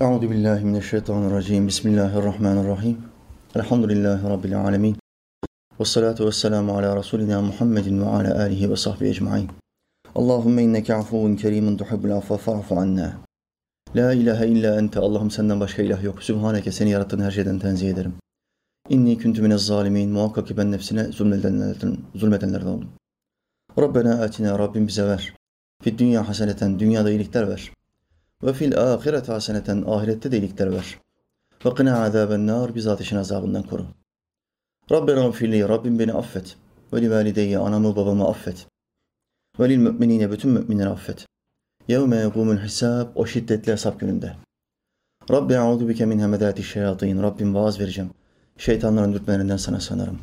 Euzu billahi mineşşeytanirracim. Bismillahirrahmanirrahim. Elhamdülillahi rabbil alamin. Ves salatu vesselamu ala rasulina Muhammedin ve ala alihi ve sahbihi ecmaîn. Allahumme inneke afuvun kerimun tuhibbul afwa fa'fu anna. La ilahe illa ente. Allah'ım senden başka ilah yok. Sübhaneke seni yarattığın her şeyden tenzih ederim. İnni kuntu minez zalimin. Muhakkak ki ben nefsine zulmedenlerden, zulmedenlerden oldum. Rabbena atina. Rabbim bize ver. Fid dünya haseneten. Dünyada iyilikler ver. Ve fil ahiret haseneten ahirette de iyilikler ver. Ve kına azaben nar biz ateşin azabından koru. Rabbena gfirli Rabbim beni affet. Ve li valideyye anamı babamı affet. Ve lil müminine bütün müminleri affet. Yevme yegumul hisab o şiddetli hesap gününde. Rabbi a'udu bike min hemedati şeyatin. Rabbim vaaz vereceğim. Şeytanların dürtmelerinden sana sığınırım.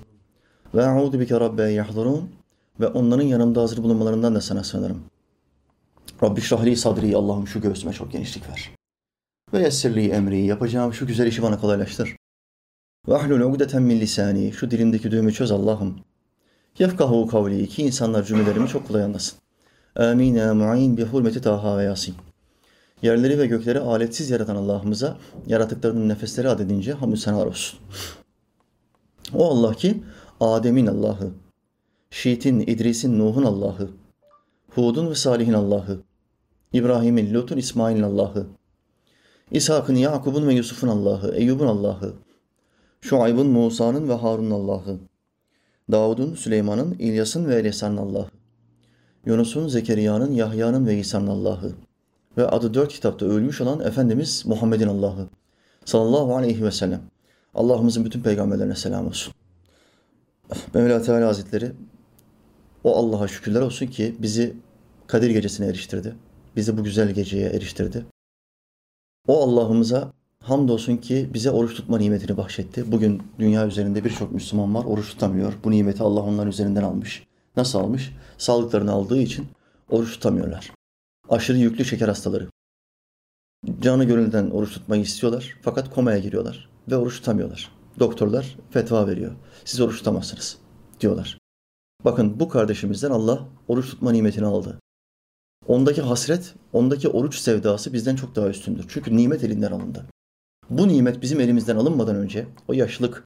Ve a'udu bike rabbe yahdurun. Ve onların yanımda hazır bulunmalarından da sana sığınırım. Rabbi şrahli sadri Allah'ım şu göğsüme çok genişlik ver. Ve yessirli emri yapacağım şu güzel işi bana kolaylaştır. Ve ahlul ugdeten min lisani şu dilimdeki düğümü çöz Allah'ım. Yefkahu kavli ki insanlar cümlelerimi çok kolay anlasın. Amin ya mu'in bi hurmeti taha ve yasin. Yerleri ve gökleri aletsiz yaratan Allah'ımıza yaratıklarının nefesleri adedince hamdü senar olsun. O Allah ki Adem'in Allah'ı, Şiit'in, İdris'in, Nuh'un Allah'ı, Hud'un ve Salih'in Allah'ı, İbrahim'in, Lut'un, İsmail'in Allah'ı, İshak'ın, Yakub'un ve Yusuf'un Allah'ı, Eyyub'un Allah'ı, Şuayb'ın, Musa'nın ve Harun'un Allah'ı, Davud'un, Süleyman'ın, İlyas'ın ve Elisa'nın Allah'ı, Yunus'un, Zekeriya'nın, Yahya'nın ve İsa'nın Allah'ı ve adı dört kitapta ölmüş olan Efendimiz Muhammed'in Allah'ı sallallahu aleyhi ve sellem. Allah'ımızın bütün peygamberlerine selam olsun. Mevla Teala Hazretleri o Allah'a şükürler olsun ki bizi Kadir Gecesi'ne eriştirdi. Bizi bu güzel geceye eriştirdi. O Allah'ımıza hamdolsun ki bize oruç tutma nimetini bahşetti. Bugün dünya üzerinde birçok Müslüman var, oruç tutamıyor. Bu nimeti Allah onların üzerinden almış. Nasıl almış? Sağlıklarını aldığı için oruç tutamıyorlar. Aşırı yüklü şeker hastaları. Canı gönülden oruç tutmayı istiyorlar fakat komaya giriyorlar ve oruç tutamıyorlar. Doktorlar fetva veriyor. Siz oruç tutamazsınız diyorlar. Bakın bu kardeşimizden Allah oruç tutma nimetini aldı. Ondaki hasret, ondaki oruç sevdası bizden çok daha üstündür. Çünkü nimet elinden alındı. Bu nimet bizim elimizden alınmadan önce, o yaşlılık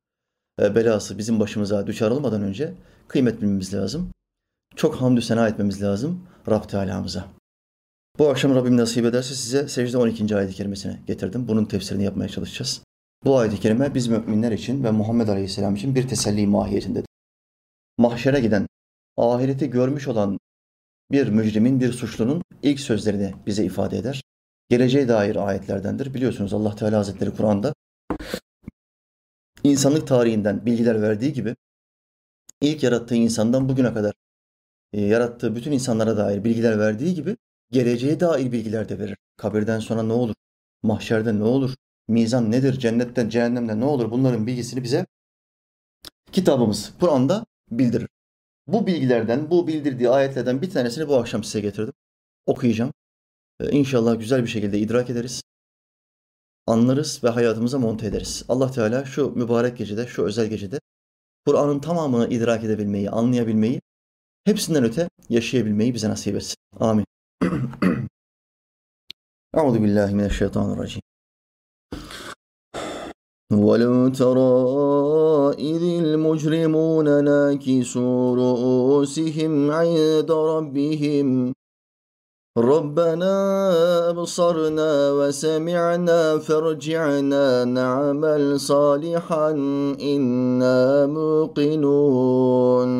e, belası bizim başımıza düşer olmadan önce kıymet bilmemiz lazım. Çok hamdü sena etmemiz lazım Rab Teala'mıza. Bu akşam Rabbim nasip ederse size secde 12. ayet-i kerimesine getirdim. Bunun tefsirini yapmaya çalışacağız. Bu ayet-i kerime biz müminler için ve Muhammed Aleyhisselam için bir teselli mahiyetindedir. Mahşere giden, ahireti görmüş olan bir mücrimin, bir suçlunun ilk sözlerini bize ifade eder. Geleceğe dair ayetlerdendir. Biliyorsunuz Allah Teala Hazretleri Kur'an'da insanlık tarihinden bilgiler verdiği gibi ilk yarattığı insandan bugüne kadar e, yarattığı bütün insanlara dair bilgiler verdiği gibi geleceğe dair bilgiler de verir. Kabirden sonra ne olur? Mahşerde ne olur? Mizan nedir? Cennetten, cehennemde ne olur? Bunların bilgisini bize kitabımız Kur'an'da bildirir. Bu bilgilerden, bu bildirdiği ayetlerden bir tanesini bu akşam size getirdim. Okuyacağım. Ee, inşallah güzel bir şekilde idrak ederiz. Anlarız ve hayatımıza monte ederiz. Allah Teala şu mübarek gecede, şu özel gecede Kur'an'ın tamamını idrak edebilmeyi, anlayabilmeyi, hepsinden öte yaşayabilmeyi bize nasip etsin. Amin. Euzu. ولو ترى إذ المجرمون ناكسوا رؤوسهم عند ربهم ربنا أبصرنا وسمعنا فارجعنا نعمل صالحا إنا موقنون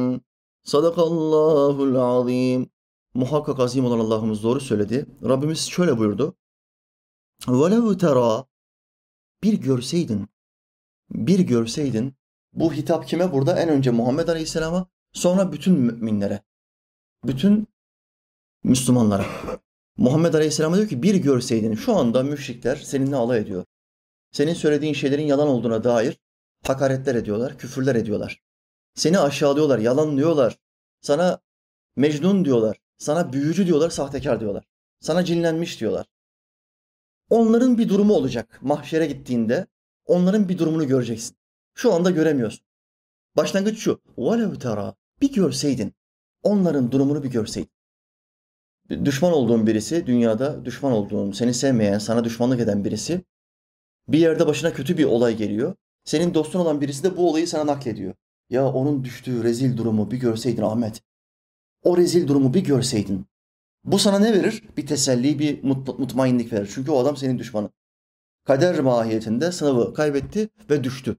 صدق الله العظيم Muhakkak azim olan Allah'ımız doğru söyledi. Rabbimiz şöyle buyurdu. وَلَوْ تَرَى Bir görseydin, bir görseydin, bu hitap kime burada? En önce Muhammed Aleyhisselam'a, sonra bütün müminlere, bütün Müslümanlara. Muhammed Aleyhisselam'a diyor ki bir görseydin şu anda müşrikler seninle alay ediyor. Senin söylediğin şeylerin yalan olduğuna dair hakaretler ediyorlar, küfürler ediyorlar. Seni aşağılıyorlar, yalanlıyorlar. Sana mecnun diyorlar. Sana büyücü diyorlar, sahtekar diyorlar. Sana cinlenmiş diyorlar. Onların bir durumu olacak. Mahşere gittiğinde Onların bir durumunu göreceksin. Şu anda göremiyorsun. Başlangıç şu. Velev tera. Bir görseydin. Onların durumunu bir görseydin. Düşman olduğun birisi, dünyada düşman olduğun, seni sevmeyen, sana düşmanlık eden birisi bir yerde başına kötü bir olay geliyor. Senin dostun olan birisi de bu olayı sana naklediyor. Ya onun düştüğü rezil durumu bir görseydin Ahmet. O rezil durumu bir görseydin. Bu sana ne verir? Bir teselli, bir mut- mutmainlik verir. Çünkü o adam senin düşmanın. Kader mahiyetinde sınavı kaybetti ve düştü.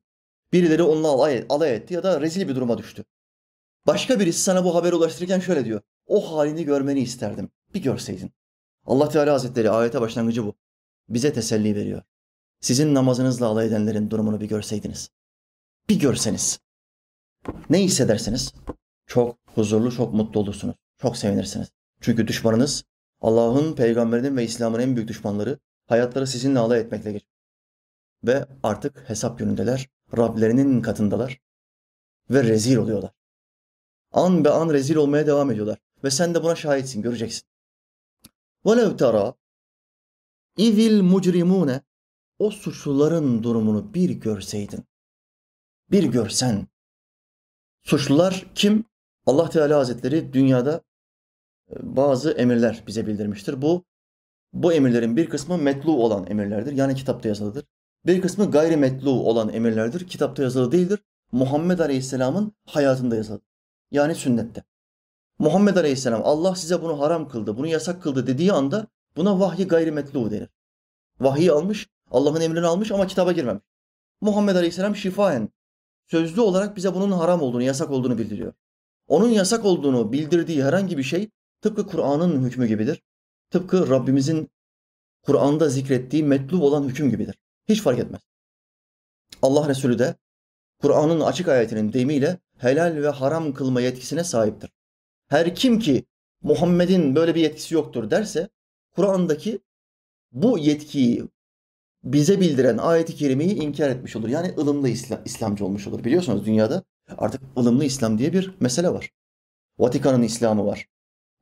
Birileri onunla alay, alay etti ya da rezil bir duruma düştü. Başka birisi sana bu haberi ulaştırırken şöyle diyor. O halini görmeni isterdim. Bir görseydin. Allah Teala Hazretleri ayete başlangıcı bu. Bize teselli veriyor. Sizin namazınızla alay edenlerin durumunu bir görseydiniz. Bir görseniz. Ne hissedersiniz? Çok huzurlu, çok mutlu olursunuz. Çok sevinirsiniz. Çünkü düşmanınız Allah'ın, peygamberinin ve İslam'ın en büyük düşmanları hayatları sizinle alay etmekle geçiyor. Ve artık hesap günündeler. Rablerinin katındalar. Ve rezil oluyorlar. An be an rezil olmaya devam ediyorlar. Ve sen de buna şahitsin, göreceksin. وَلَوْ تَرَى اِذِ الْمُجْرِمُونَ O suçluların durumunu bir görseydin. Bir görsen. Suçlular kim? Allah Teala Hazretleri dünyada e, bazı emirler bize bildirmiştir. Bu bu emirlerin bir kısmı metlu olan emirlerdir. Yani kitapta yazılıdır. Bir kısmı gayri metlu olan emirlerdir. Kitapta yazılı değildir. Muhammed Aleyhisselam'ın hayatında yazılı. Yani sünnette. Muhammed Aleyhisselam Allah size bunu haram kıldı, bunu yasak kıldı dediği anda buna vahyi gayrimetlu denir. Vahyi almış, Allah'ın emrini almış ama kitaba girmemiş. Muhammed Aleyhisselam şifaen, sözlü olarak bize bunun haram olduğunu, yasak olduğunu bildiriyor. Onun yasak olduğunu bildirdiği herhangi bir şey tıpkı Kur'an'ın hükmü gibidir. Tıpkı Rabbimizin Kur'an'da zikrettiği metlub olan hüküm gibidir. Hiç fark etmez. Allah Resulü de Kur'an'ın açık ayetinin deyimiyle helal ve haram kılma yetkisine sahiptir. Her kim ki Muhammed'in böyle bir yetkisi yoktur derse Kur'an'daki bu yetkiyi bize bildiren ayeti kerimeyi inkar etmiş olur. Yani ılımlı İslam, İslamcı olmuş olur. Biliyorsunuz dünyada artık ılımlı İslam diye bir mesele var. Vatikan'ın İslam'ı var.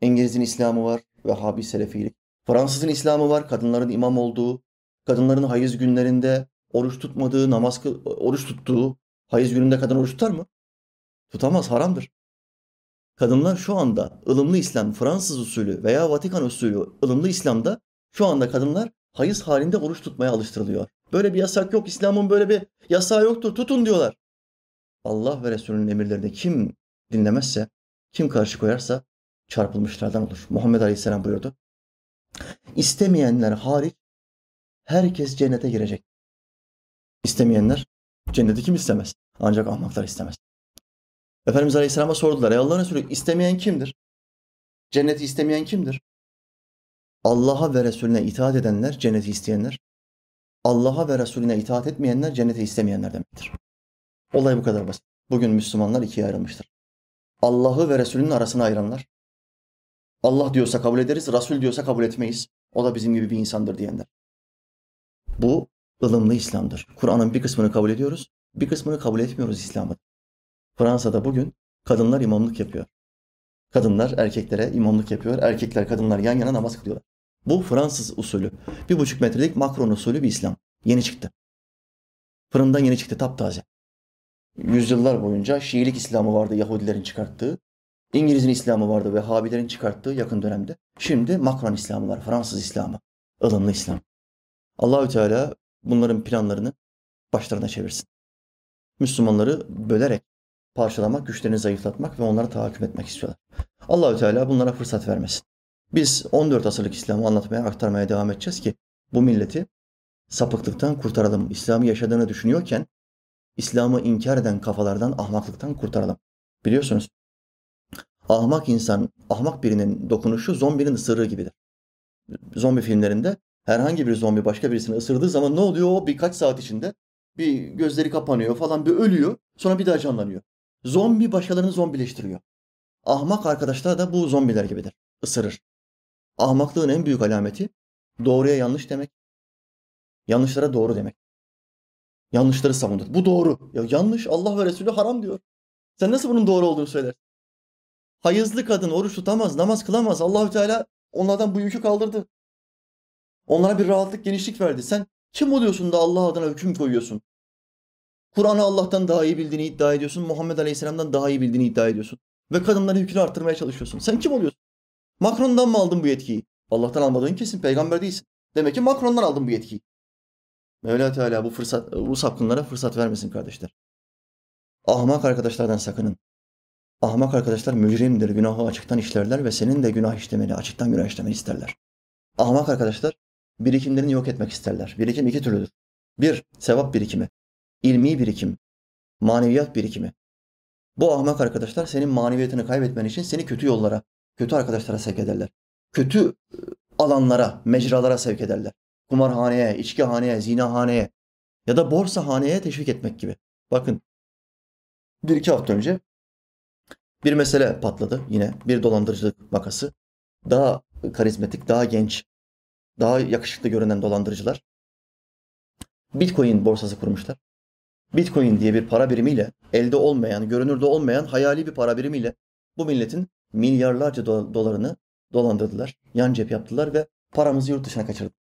İngiliz'in İslam'ı var. Vehhabi Selefilik. Fransız'ın İslam'ı var. Kadınların imam olduğu, kadınların hayız günlerinde oruç tutmadığı, namaz oruç tuttuğu, hayız gününde kadın oruç tutar mı? Tutamaz, haramdır. Kadınlar şu anda ılımlı İslam, Fransız usulü veya Vatikan usulü ılımlı İslam'da şu anda kadınlar hayız halinde oruç tutmaya alıştırılıyor. Böyle bir yasak yok, İslam'ın böyle bir yasağı yoktur, tutun diyorlar. Allah ve Resulünün emirlerini kim dinlemezse, kim karşı koyarsa çarpılmışlardan olur. Muhammed Aleyhisselam buyurdu. İstemeyenler hariç herkes cennete girecek. İstemeyenler cenneti kim istemez? Ancak ahmaklar istemez. Efendimiz Aleyhisselam'a sordular. Ey Allah'ın Resulü istemeyen kimdir? Cenneti istemeyen kimdir? Allah'a ve Resulüne itaat edenler cenneti isteyenler. Allah'a ve Resulüne itaat etmeyenler cenneti istemeyenler demektir. Olay bu kadar basit. Bugün Müslümanlar ikiye ayrılmıştır. Allah'ı ve Resulünün arasına ayıranlar. Allah diyorsa kabul ederiz, Resul diyorsa kabul etmeyiz. O da bizim gibi bir insandır diyenler. Bu ılımlı İslam'dır. Kur'an'ın bir kısmını kabul ediyoruz, bir kısmını kabul etmiyoruz İslam'ın. Fransa'da bugün kadınlar imamlık yapıyor. Kadınlar erkeklere imamlık yapıyor. Erkekler kadınlar yan yana namaz kılıyorlar. Bu Fransız usulü. Bir buçuk metrelik Macron usulü bir İslam. Yeni çıktı. Fırından yeni çıktı taptaze. Yüzyıllar boyunca Şiilik İslamı vardı Yahudilerin çıkarttığı. İngiliz'in İslamı vardı ve Habilerin çıkarttığı yakın dönemde. Şimdi Macron İslamı var, Fransız İslamı, ılımlı İslam. Allahü Teala bunların planlarını başlarına çevirsin. Müslümanları bölerek parçalamak, güçlerini zayıflatmak ve onları tahakküm etmek istiyorlar. Allahü Teala bunlara fırsat vermesin. Biz 14 asırlık İslam'ı anlatmaya, aktarmaya devam edeceğiz ki bu milleti sapıklıktan kurtaralım. İslam'ı yaşadığını düşünüyorken İslam'ı inkar eden kafalardan, ahmaklıktan kurtaralım. Biliyorsunuz ahmak insan, ahmak birinin dokunuşu zombinin ısırığı gibidir. Zombi filmlerinde herhangi bir zombi başka birisini ısırdığı zaman ne oluyor? O birkaç saat içinde bir gözleri kapanıyor falan bir ölüyor. Sonra bir daha canlanıyor. Zombi başkalarını zombileştiriyor. Ahmak arkadaşlar da bu zombiler gibidir. Isırır. Ahmaklığın en büyük alameti doğruya yanlış demek. Yanlışlara doğru demek. Yanlışları savunur. Bu doğru. Ya yanlış Allah ve Resulü haram diyor. Sen nasıl bunun doğru olduğunu söylersin? Hayızlı kadın oruç tutamaz, namaz kılamaz. Allahü Teala onlardan bu yükü kaldırdı. Onlara bir rahatlık, genişlik verdi. Sen kim oluyorsun da Allah adına hüküm koyuyorsun? Kur'an'ı Allah'tan daha iyi bildiğini iddia ediyorsun. Muhammed Aleyhisselam'dan daha iyi bildiğini iddia ediyorsun. Ve kadınların yükünü arttırmaya çalışıyorsun. Sen kim oluyorsun? Macron'dan mı aldın bu yetkiyi? Allah'tan almadığın kesin. Peygamber değilsin. Demek ki Macron'dan aldın bu yetkiyi. Mevla Teala bu fırsat, bu sapkınlara fırsat vermesin kardeşler. Ahmak arkadaşlardan sakının. Ahmak arkadaşlar mücrimdir, günahı açıktan işlerler ve senin de günah işlemeni, açıktan günah işlemeni isterler. Ahmak arkadaşlar birikimlerini yok etmek isterler. Birikim iki türlüdür. Bir, sevap birikimi. ilmi birikim. Maneviyat birikimi. Bu ahmak arkadaşlar senin maneviyatını kaybetmen için seni kötü yollara, kötü arkadaşlara sevk ederler. Kötü ıı, alanlara, mecralara sevk ederler. Kumarhaneye, içkihaneye, zinahaneye ya da borsahaneye teşvik etmek gibi. Bakın bir iki hafta önce bir mesele patladı yine. Bir dolandırıcılık vakası. Daha karizmatik, daha genç, daha yakışıklı görünen dolandırıcılar Bitcoin borsası kurmuşlar. Bitcoin diye bir para birimiyle elde olmayan, görünürde olmayan hayali bir para birimiyle bu milletin milyarlarca dolarını dolandırdılar. Yan cep yaptılar ve paramızı yurt dışına kaçırdı.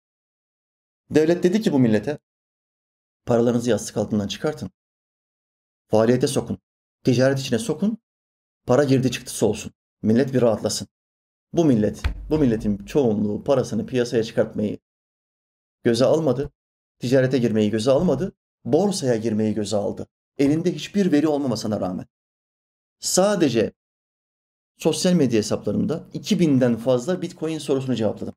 Devlet dedi ki bu millete paralarınızı yastık altından çıkartın. Faaliyete sokun. Ticaret içine sokun. Para girdi çıktısı olsun. Millet bir rahatlasın. Bu millet, bu milletin çoğunluğu parasını piyasaya çıkartmayı göze almadı. Ticarete girmeyi göze almadı. Borsaya girmeyi göze aldı. Elinde hiçbir veri olmamasına rağmen. Sadece sosyal medya hesaplarımda 2000'den fazla Bitcoin sorusunu cevapladım.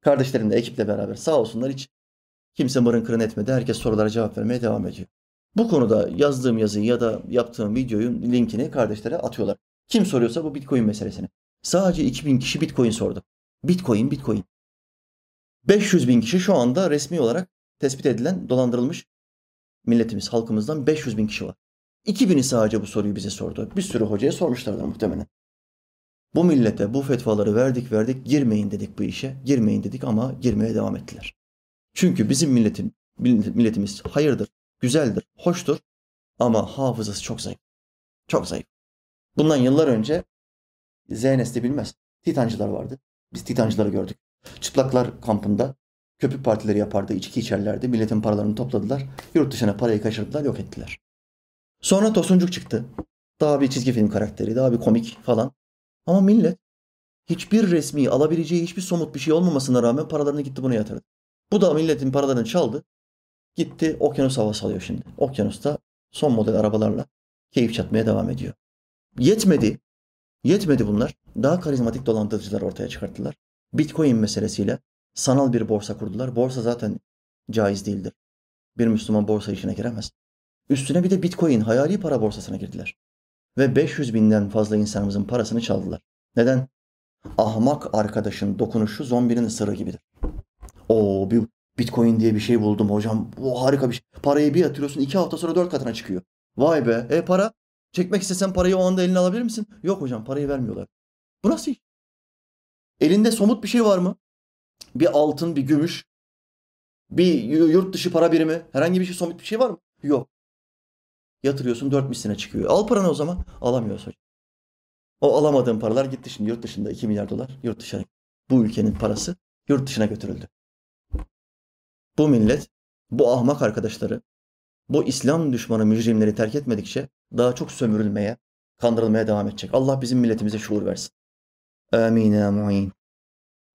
Kardeşlerimle, ekiple beraber sağ olsunlar hiç kimse mırın kırın etmedi. Herkes sorulara cevap vermeye devam ediyor. Bu konuda yazdığım yazıyı ya da yaptığım videoyu linkini kardeşlere atıyorlar. Kim soruyorsa bu Bitcoin meselesini. Sadece 2000 kişi Bitcoin sordu. Bitcoin, Bitcoin. 500 bin kişi şu anda resmi olarak tespit edilen dolandırılmış milletimiz, halkımızdan 500 bin kişi var. 2000'i sadece bu soruyu bize sordu. Bir sürü hocaya sormuşlardı muhtemelen. Bu millete bu fetvaları verdik verdik girmeyin dedik bu işe. Girmeyin dedik ama girmeye devam ettiler. Çünkü bizim milletin milletimiz hayırdır, güzeldir, hoştur ama hafızası çok zayıf. Çok zayıf. Bundan yıllar önce ZNS'de bilmez. Titancılar vardı. Biz Titancıları gördük. Çıplaklar kampında köpük partileri yapardı, içki içerlerdi. Milletin paralarını topladılar. Yurt dışına parayı kaçırdılar, yok ettiler. Sonra Tosuncuk çıktı. Daha bir çizgi film karakteri, daha bir komik falan. Ama millet hiçbir resmi alabileceği hiçbir somut bir şey olmamasına rağmen paralarını gitti buna yatırdı. Bu da milletin paralarını çaldı. Gitti okyanus havası alıyor şimdi. Okyanusta son model arabalarla keyif çatmaya devam ediyor. Yetmedi. Yetmedi bunlar. Daha karizmatik dolandırıcılar ortaya çıkarttılar. Bitcoin meselesiyle sanal bir borsa kurdular. Borsa zaten caiz değildir. Bir Müslüman borsa işine giremez. Üstüne bir de Bitcoin hayali para borsasına girdiler. Ve 500 binden fazla insanımızın parasını çaldılar. Neden? Ahmak arkadaşın dokunuşu zombinin ısırığı gibidir. O bir Bitcoin diye bir şey buldum hocam. Bu harika bir şey. Parayı bir yatırıyorsun iki hafta sonra dört katına çıkıyor. Vay be. E para? Çekmek istesen parayı o anda eline alabilir misin? Yok hocam parayı vermiyorlar. Bu nasıl? Elinde somut bir şey var mı? Bir altın, bir gümüş, bir yurt dışı para birimi, herhangi bir şey somut bir şey var mı? Yok. Yatırıyorsun dört misline çıkıyor. Al paranı o zaman. Alamıyorsun hocam. O alamadığın paralar gitti şimdi yurt dışında 2 milyar dolar yurt dışına. Bu ülkenin parası yurt dışına götürüldü. Bu millet, bu ahmak arkadaşları, bu İslam düşmanı mücrimleri terk etmedikçe daha çok sömürülmeye, kandırılmaya devam edecek. Allah bizim milletimize şuur versin. Amin ya mu'in.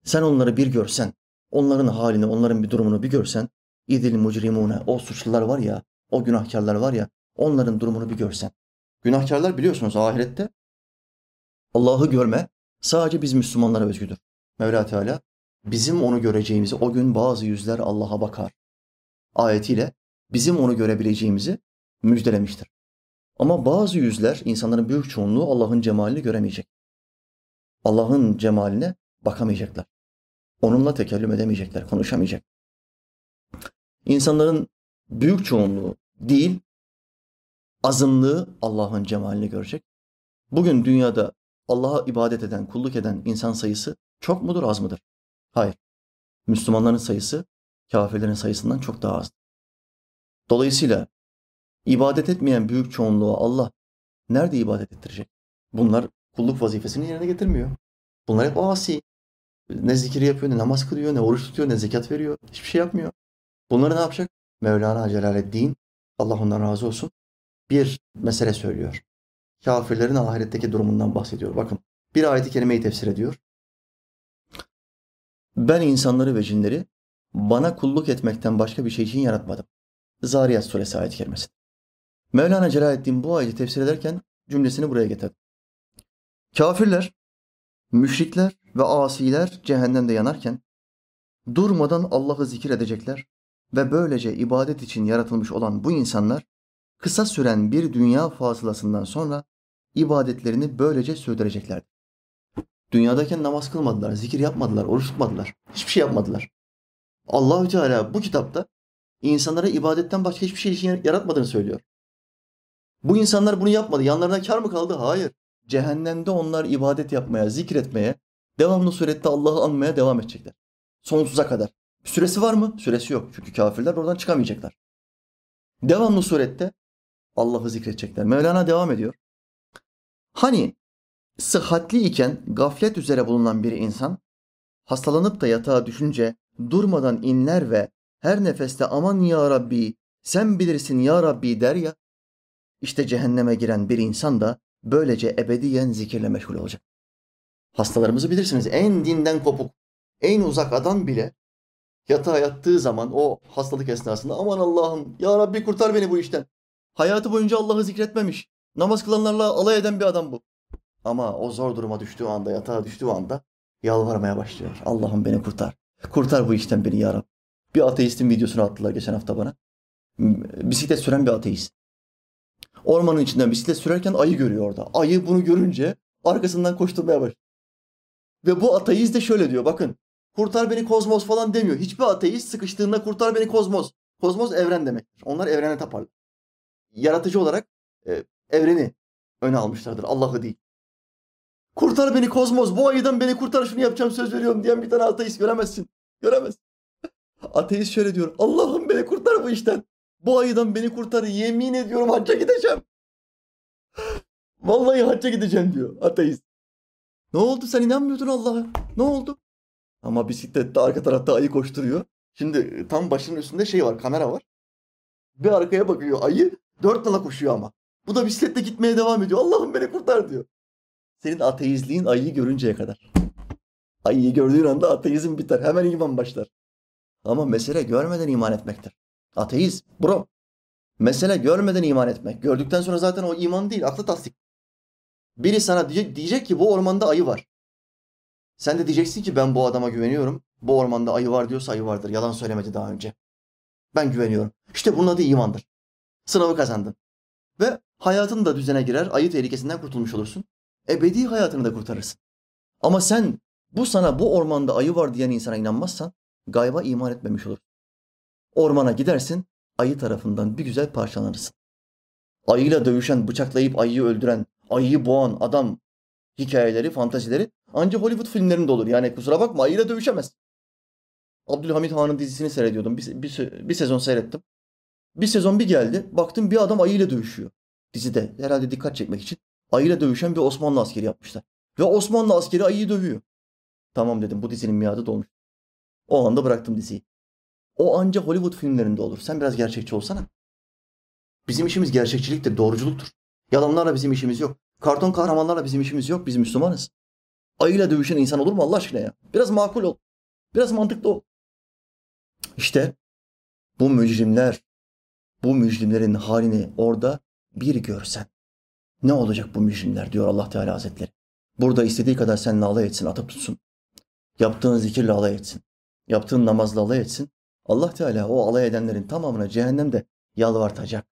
Sen onları bir görsen, onların halini, onların bir durumunu bir görsen, idil mucrimune, o suçlular var ya, o günahkarlar var ya, onların durumunu bir görsen. Günahkarlar biliyorsunuz ahirette Allah'ı görme sadece biz Müslümanlara özgüdür. Mevla Teala bizim onu göreceğimizi o gün bazı yüzler Allah'a bakar. Ayetiyle bizim onu görebileceğimizi müjdelemiştir. Ama bazı yüzler insanların büyük çoğunluğu Allah'ın cemalini göremeyecek. Allah'ın cemaline bakamayacaklar. Onunla tekellüm edemeyecekler, konuşamayacak. İnsanların büyük çoğunluğu değil, azınlığı Allah'ın cemalini görecek. Bugün dünyada Allah'a ibadet eden, kulluk eden insan sayısı çok mudur, az mıdır? Hayır. Müslümanların sayısı kafirlerin sayısından çok daha az. Dolayısıyla ibadet etmeyen büyük çoğunluğu Allah nerede ibadet ettirecek? Bunlar kulluk vazifesini yerine getirmiyor. Bunlar hep asi. Ne zikir yapıyor, ne namaz kılıyor, ne oruç tutuyor, ne zekat veriyor. Hiçbir şey yapmıyor. Bunları ne yapacak? Mevlana Celaleddin, Allah ondan razı olsun, bir mesele söylüyor. Kafirlerin ahiretteki durumundan bahsediyor. Bakın bir ayeti kerimeyi tefsir ediyor. Ben insanları ve cinleri bana kulluk etmekten başka bir şey için yaratmadım. Zariyat suresi ayet kerimesi. Mevlana Celaleddin bu ayeti tefsir ederken cümlesini buraya getirdi. Kafirler, müşrikler ve asiler cehennemde yanarken durmadan Allah'ı zikir edecekler ve böylece ibadet için yaratılmış olan bu insanlar kısa süren bir dünya fasılasından sonra ibadetlerini böylece sürdüreceklerdi. Dünyadayken namaz kılmadılar, zikir yapmadılar, oruç tutmadılar. Hiçbir şey yapmadılar. Allahü Teala bu kitapta insanlara ibadetten başka hiçbir şey için yaratmadığını söylüyor. Bu insanlar bunu yapmadı. Yanlarına kar mı kaldı? Hayır. Cehennemde onlar ibadet yapmaya, zikretmeye, devamlı surette Allah'ı anmaya devam edecekler. Sonsuza kadar. Süresi var mı? Süresi yok. Çünkü kafirler oradan çıkamayacaklar. Devamlı surette Allah'ı zikredecekler. Mevlana devam ediyor. Hani sıhhatli iken gaflet üzere bulunan bir insan hastalanıp da yatağa düşünce durmadan inler ve her nefeste aman ya Rabbi sen bilirsin ya Rabbi der ya işte cehenneme giren bir insan da böylece ebediyen zikirle meşgul olacak. Hastalarımızı bilirsiniz. En dinden kopuk, en uzak adam bile yatağa yattığı zaman o hastalık esnasında aman Allah'ım ya Rabbi kurtar beni bu işten. Hayatı boyunca Allah'ı zikretmemiş. Namaz kılanlarla alay eden bir adam bu. Ama o zor duruma düştüğü anda, yatağa düştüğü anda yalvarmaya başlıyor. Allah'ım beni kurtar. Kurtar bu işten beni ya Rabbi. Bir ateistin videosunu attılar geçen hafta bana. Bisiklet süren bir ateist. Ormanın içinden bisiklet sürerken ayı görüyor orada. Ayı bunu görünce arkasından koşturmaya başlıyor. Ve bu ateist de şöyle diyor bakın. Kurtar beni kozmos falan demiyor. Hiçbir ateist sıkıştığında kurtar beni kozmos. Kozmos evren demektir. Onlar evrene taparlar. Yaratıcı olarak e, evreni öne almışlardır. Allah'ı değil. Kurtar beni kozmos. Bu ayıdan beni kurtar şunu yapacağım söz veriyorum diyen bir tane ateist göremezsin. Göremez. Ateist şöyle diyor. Allah'ım beni kurtar bu işten. Bu ayıdan beni kurtar. Yemin ediyorum hacca gideceğim. Vallahi hacca gideceğim diyor ateist. Ne oldu sen inanmıyordun Allah'a? Ne oldu? Ama bisiklette arka tarafta ayı koşturuyor. Şimdi tam başının üstünde şey var kamera var. Bir arkaya bakıyor ayı dört nala koşuyor ama. Bu da bisikletle gitmeye devam ediyor. Allah'ım beni kurtar diyor. Senin ateizliğin ayıyı görünceye kadar. Ayıyı gördüğün anda ateizm biter. Hemen iman başlar. Ama mesele görmeden iman etmektir. Ateist, bro. Mesele görmeden iman etmek. Gördükten sonra zaten o iman değil, aklı tasdik. Biri sana diyecek ki bu ormanda ayı var. Sen de diyeceksin ki ben bu adama güveniyorum. Bu ormanda ayı var diyorsa ayı vardır. Yalan söylemedi daha önce. Ben güveniyorum. İşte bunun adı imandır. Sınavı kazandın. Ve hayatın da düzene girer. Ayı tehlikesinden kurtulmuş olursun. Ebedi hayatını da kurtarırsın. Ama sen bu sana bu ormanda ayı var diyen insana inanmazsan gayba iman etmemiş olur. Ormana gidersin, ayı tarafından bir güzel parçalanırsın. Ayıyla dövüşen, bıçaklayıp ayıyı öldüren, ayıyı boğan adam hikayeleri, fantazileri ancak Hollywood filmlerinde olur. Yani kusura bakma ayıyla dövüşemez. Abdülhamit Han'ın dizisini seyrediyordum. Bir, bir, bir sezon seyrettim. Bir sezon bir geldi. Baktım bir adam ayıyla dövüşüyor. Dizide herhalde dikkat çekmek için ayıyla dövüşen bir Osmanlı askeri yapmışlar. Ve Osmanlı askeri ayıyı dövüyor. Tamam dedim bu dizinin miadı dolmuş. O anda bıraktım diziyi. O ancak Hollywood filmlerinde olur. Sen biraz gerçekçi olsana. Bizim işimiz gerçekçiliktir, doğruculuktur. Yalanlarla bizim işimiz yok. Karton kahramanlarla bizim işimiz yok. Biz Müslümanız. Ayıyla dövüşen insan olur mu Allah aşkına ya? Biraz makul ol. Biraz mantıklı ol. İşte bu mücrimler, bu mücrimlerin halini orada bir görsen. Ne olacak bu mücrimler diyor Allah Teala Hazretleri. Burada istediği kadar seninle alay etsin, atıp tutsun. Yaptığın zikirle alay etsin. Yaptığın namazla alay etsin. Allah Teala o alay edenlerin tamamına cehennemde yalvartacak.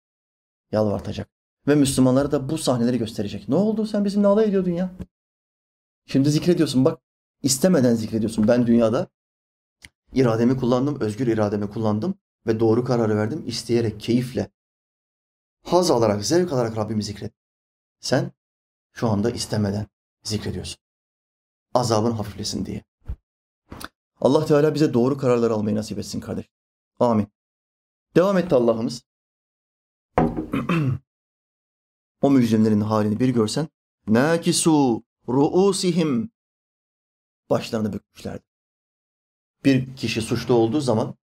Yalvartacak. Ve Müslümanlara da bu sahneleri gösterecek. Ne oldu sen bizimle alay ediyordun ya? Şimdi zikrediyorsun bak. istemeden zikrediyorsun. Ben dünyada irademi kullandım, özgür irademi kullandım ve doğru kararı verdim. isteyerek, keyifle, haz alarak, zevk alarak Rabbimi zikret. Sen şu anda istemeden zikrediyorsun. Azabın hafiflesin diye. Allah Teala bize doğru kararlar almayı nasip etsin kardeş. Amin. Devam etti Allah'ımız. o mücrimlerin halini bir görsen nakisu ruusihim başlarını bükmüşlerdi. Bir kişi suçlu olduğu zaman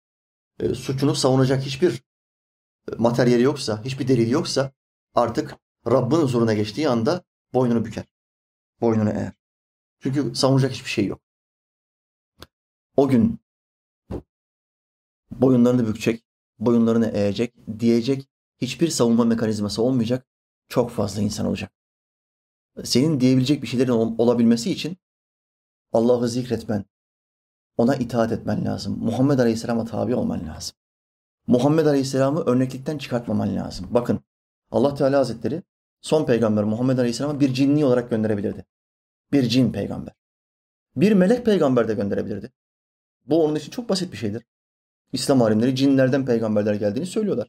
e, suçunu savunacak hiçbir e, materyali yoksa, hiçbir delili yoksa artık Rabbin huzuruna geçtiği anda boynunu büker. Boynunu eğer. Çünkü savunacak hiçbir şey yok. O gün boyunlarını bükecek, boyunlarını eğecek, diyecek hiçbir savunma mekanizması olmayacak. Çok fazla insan olacak. Senin diyebilecek bir şeylerin olabilmesi için Allah'ı zikretmen, ona itaat etmen lazım. Muhammed Aleyhisselam'a tabi olman lazım. Muhammed Aleyhisselam'ı örneklikten çıkartmaman lazım. Bakın Allah Teala Hazretleri son peygamber Muhammed Aleyhisselam'ı bir cinni olarak gönderebilirdi. Bir cin peygamber. Bir melek peygamber de gönderebilirdi. Bu onun için çok basit bir şeydir. İslam alimleri cinlerden peygamberler geldiğini söylüyorlar.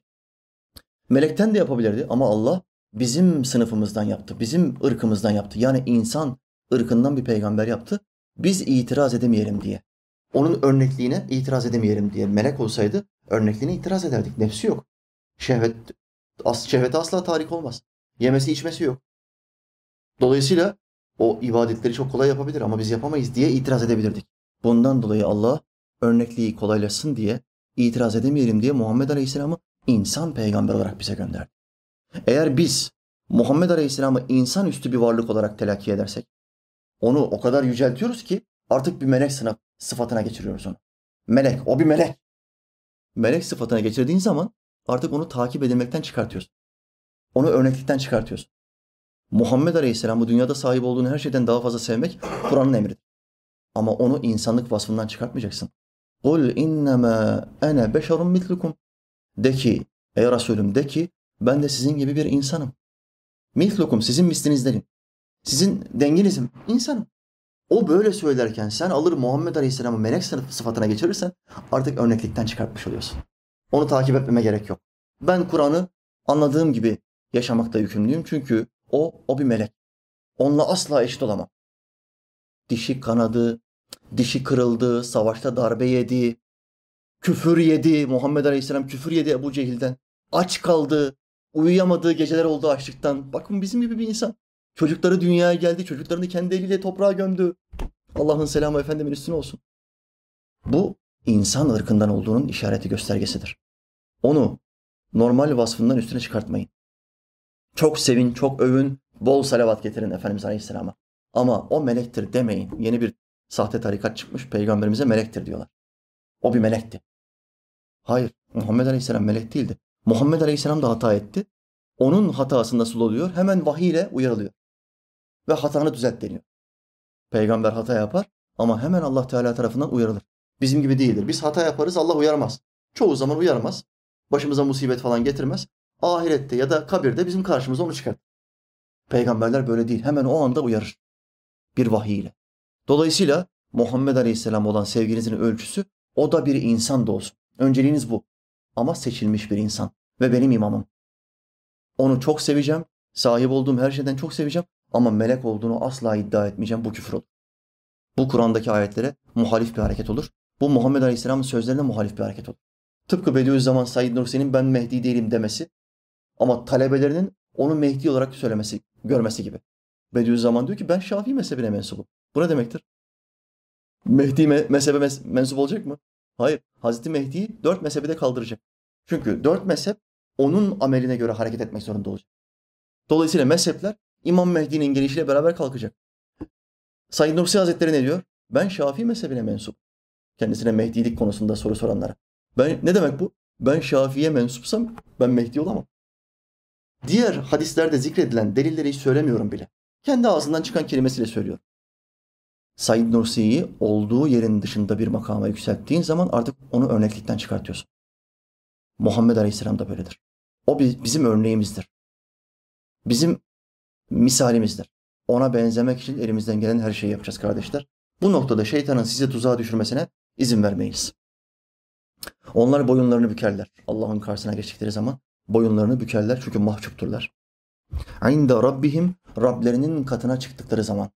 Melekten de yapabilirdi ama Allah bizim sınıfımızdan yaptı. Bizim ırkımızdan yaptı. Yani insan ırkından bir peygamber yaptı. Biz itiraz edemeyelim diye. Onun örnekliğine itiraz edemeyelim diye. Melek olsaydı örnekliğine itiraz ederdik. Nefsi yok. Şehvet, as, şehvete asla tahrik olmaz. Yemesi içmesi yok. Dolayısıyla o ibadetleri çok kolay yapabilir ama biz yapamayız diye itiraz edebilirdik. Bundan dolayı Allah örnekliği kolaylaşsın diye itiraz edemeyelim diye Muhammed Aleyhisselam'ı insan peygamber olarak bize gönderdi. Eğer biz Muhammed Aleyhisselam'ı insan üstü bir varlık olarak telakki edersek, onu o kadar yüceltiyoruz ki artık bir melek sınıf sıfatına geçiriyoruz onu. Melek, o bir melek. Melek sıfatına geçirdiğin zaman artık onu takip edilmekten çıkartıyorsun. Onu örneklikten çıkartıyorsun. Muhammed Aleyhisselam bu dünyada sahip olduğun her şeyden daha fazla sevmek Kur'an'ın emridir. Ama onu insanlık vasfından çıkartmayacaksın. Kul innema ene beşerun mitlukum. De ki, ey Resulüm de ki ben de sizin gibi bir insanım. Mitlukum sizin mislinizdenim. Sizin denginizim, insanım. O böyle söylerken sen alır Muhammed Aleyhisselam'ı melek sıfatına geçirirsen artık örneklikten çıkartmış oluyorsun. Onu takip etmeme gerek yok. Ben Kur'an'ı anladığım gibi yaşamakta yükümlüyüm çünkü o, o bir melek. Onunla asla eşit olamam. Dişi kanadı, dişi kırıldı, savaşta darbe yedi, küfür yedi, Muhammed Aleyhisselam küfür yedi Ebu Cehil'den. Aç kaldı, uyuyamadığı geceler oldu açlıktan. Bakın bizim gibi bir insan. Çocukları dünyaya geldi, çocuklarını kendi eliyle toprağa gömdü. Allah'ın selamı Efendimin üstüne olsun. Bu insan ırkından olduğunun işareti göstergesidir. Onu normal vasfından üstüne çıkartmayın. Çok sevin, çok övün, bol salavat getirin Efendimiz Aleyhisselam'a. Ama o melektir demeyin. Yeni bir sahte tarikat çıkmış, peygamberimize melektir diyorlar. O bir melekti. Hayır, Muhammed Aleyhisselam melek değildi. Muhammed Aleyhisselam da hata etti. Onun hatası nasıl oluyor? Hemen vahiy ile uyarılıyor. Ve hatanı düzelt deniyor. Peygamber hata yapar ama hemen Allah Teala tarafından uyarılır. Bizim gibi değildir. Biz hata yaparız Allah uyarmaz. Çoğu zaman uyarmaz. Başımıza musibet falan getirmez. Ahirette ya da kabirde bizim karşımıza onu çıkar. Peygamberler böyle değil. Hemen o anda uyarır. Bir vahiy ile. Dolayısıyla Muhammed Aleyhisselam olan sevginizin ölçüsü o da bir insan da olsun. Önceliğiniz bu. Ama seçilmiş bir insan ve benim imamım. Onu çok seveceğim. Sahip olduğum her şeyden çok seveceğim. Ama melek olduğunu asla iddia etmeyeceğim. Bu küfür olur. Bu Kur'an'daki ayetlere muhalif bir hareket olur. Bu Muhammed Aleyhisselam'ın sözlerine muhalif bir hareket olur. Tıpkı Bediüzzaman Said Nursi'nin ben Mehdi değilim demesi ama talebelerinin onu Mehdi olarak söylemesi, görmesi gibi. Bediüzzaman diyor ki ben Şafii mezhebine mensubum. Bu ne demektir? Mehdi me mezhebe mes mensup olacak mı? Hayır. Hazreti Mehdi'yi dört mezhebide kaldıracak. Çünkü dört mezhep onun ameline göre hareket etmek zorunda olacak. Dolayısıyla mezhepler İmam Mehdi'nin gelişiyle beraber kalkacak. Said Nursi Hazretleri ne diyor? Ben Şafii mezhebine mensup. Kendisine Mehdilik konusunda soru soranlara. Ben, ne demek bu? Ben Şafii'ye mensupsam ben Mehdi olamam. Diğer hadislerde zikredilen delilleri hiç söylemiyorum bile. Kendi ağzından çıkan kelimesiyle söylüyorum. Said Nursi'yi olduğu yerin dışında bir makama yükselttiğin zaman artık onu örneklikten çıkartıyorsun. Muhammed Aleyhisselam da böyledir. O bizim örneğimizdir. Bizim misalimizdir. Ona benzemek için elimizden gelen her şeyi yapacağız kardeşler. Bu noktada şeytanın sizi tuzağa düşürmesine izin vermeyiz. Onlar boyunlarını bükerler. Allah'ın karşısına geçtikleri zaman boyunlarını bükerler çünkü mahcupturlar. İnde Rabbihim Rablerinin katına çıktıkları zaman.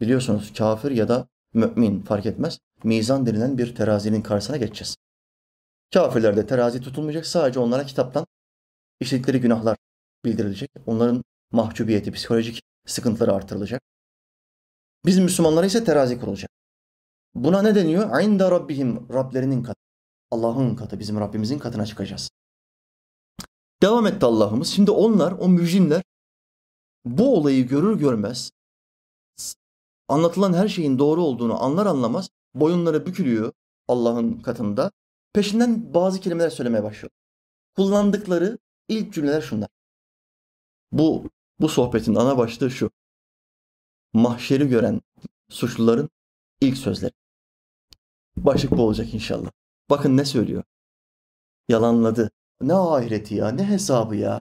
Biliyorsunuz kafir ya da mümin fark etmez. Mizan denilen bir terazinin karşısına geçeceğiz. Kafirlerde terazi tutulmayacak. Sadece onlara kitaptan işledikleri günahlar bildirilecek. Onların mahcubiyeti, psikolojik sıkıntıları artırılacak. Biz Müslümanlara ise terazi kurulacak. Buna ne deniyor? İnde Rabbihim Rablerinin katı. Allah'ın katı, bizim Rabbimizin katına çıkacağız. Devam etti Allah'ımız. Şimdi onlar, o mücrimler bu olayı görür görmez anlatılan her şeyin doğru olduğunu anlar anlamaz boyunları bükülüyor Allah'ın katında Peşinden bazı kelimeler söylemeye başlıyor. Kullandıkları ilk cümleler şunlar. Bu bu sohbetin ana başlığı şu. Mahşeri gören suçluların ilk sözleri. Başlık bu olacak inşallah. Bakın ne söylüyor. Yalanladı. Ne ahireti ya, ne hesabı ya.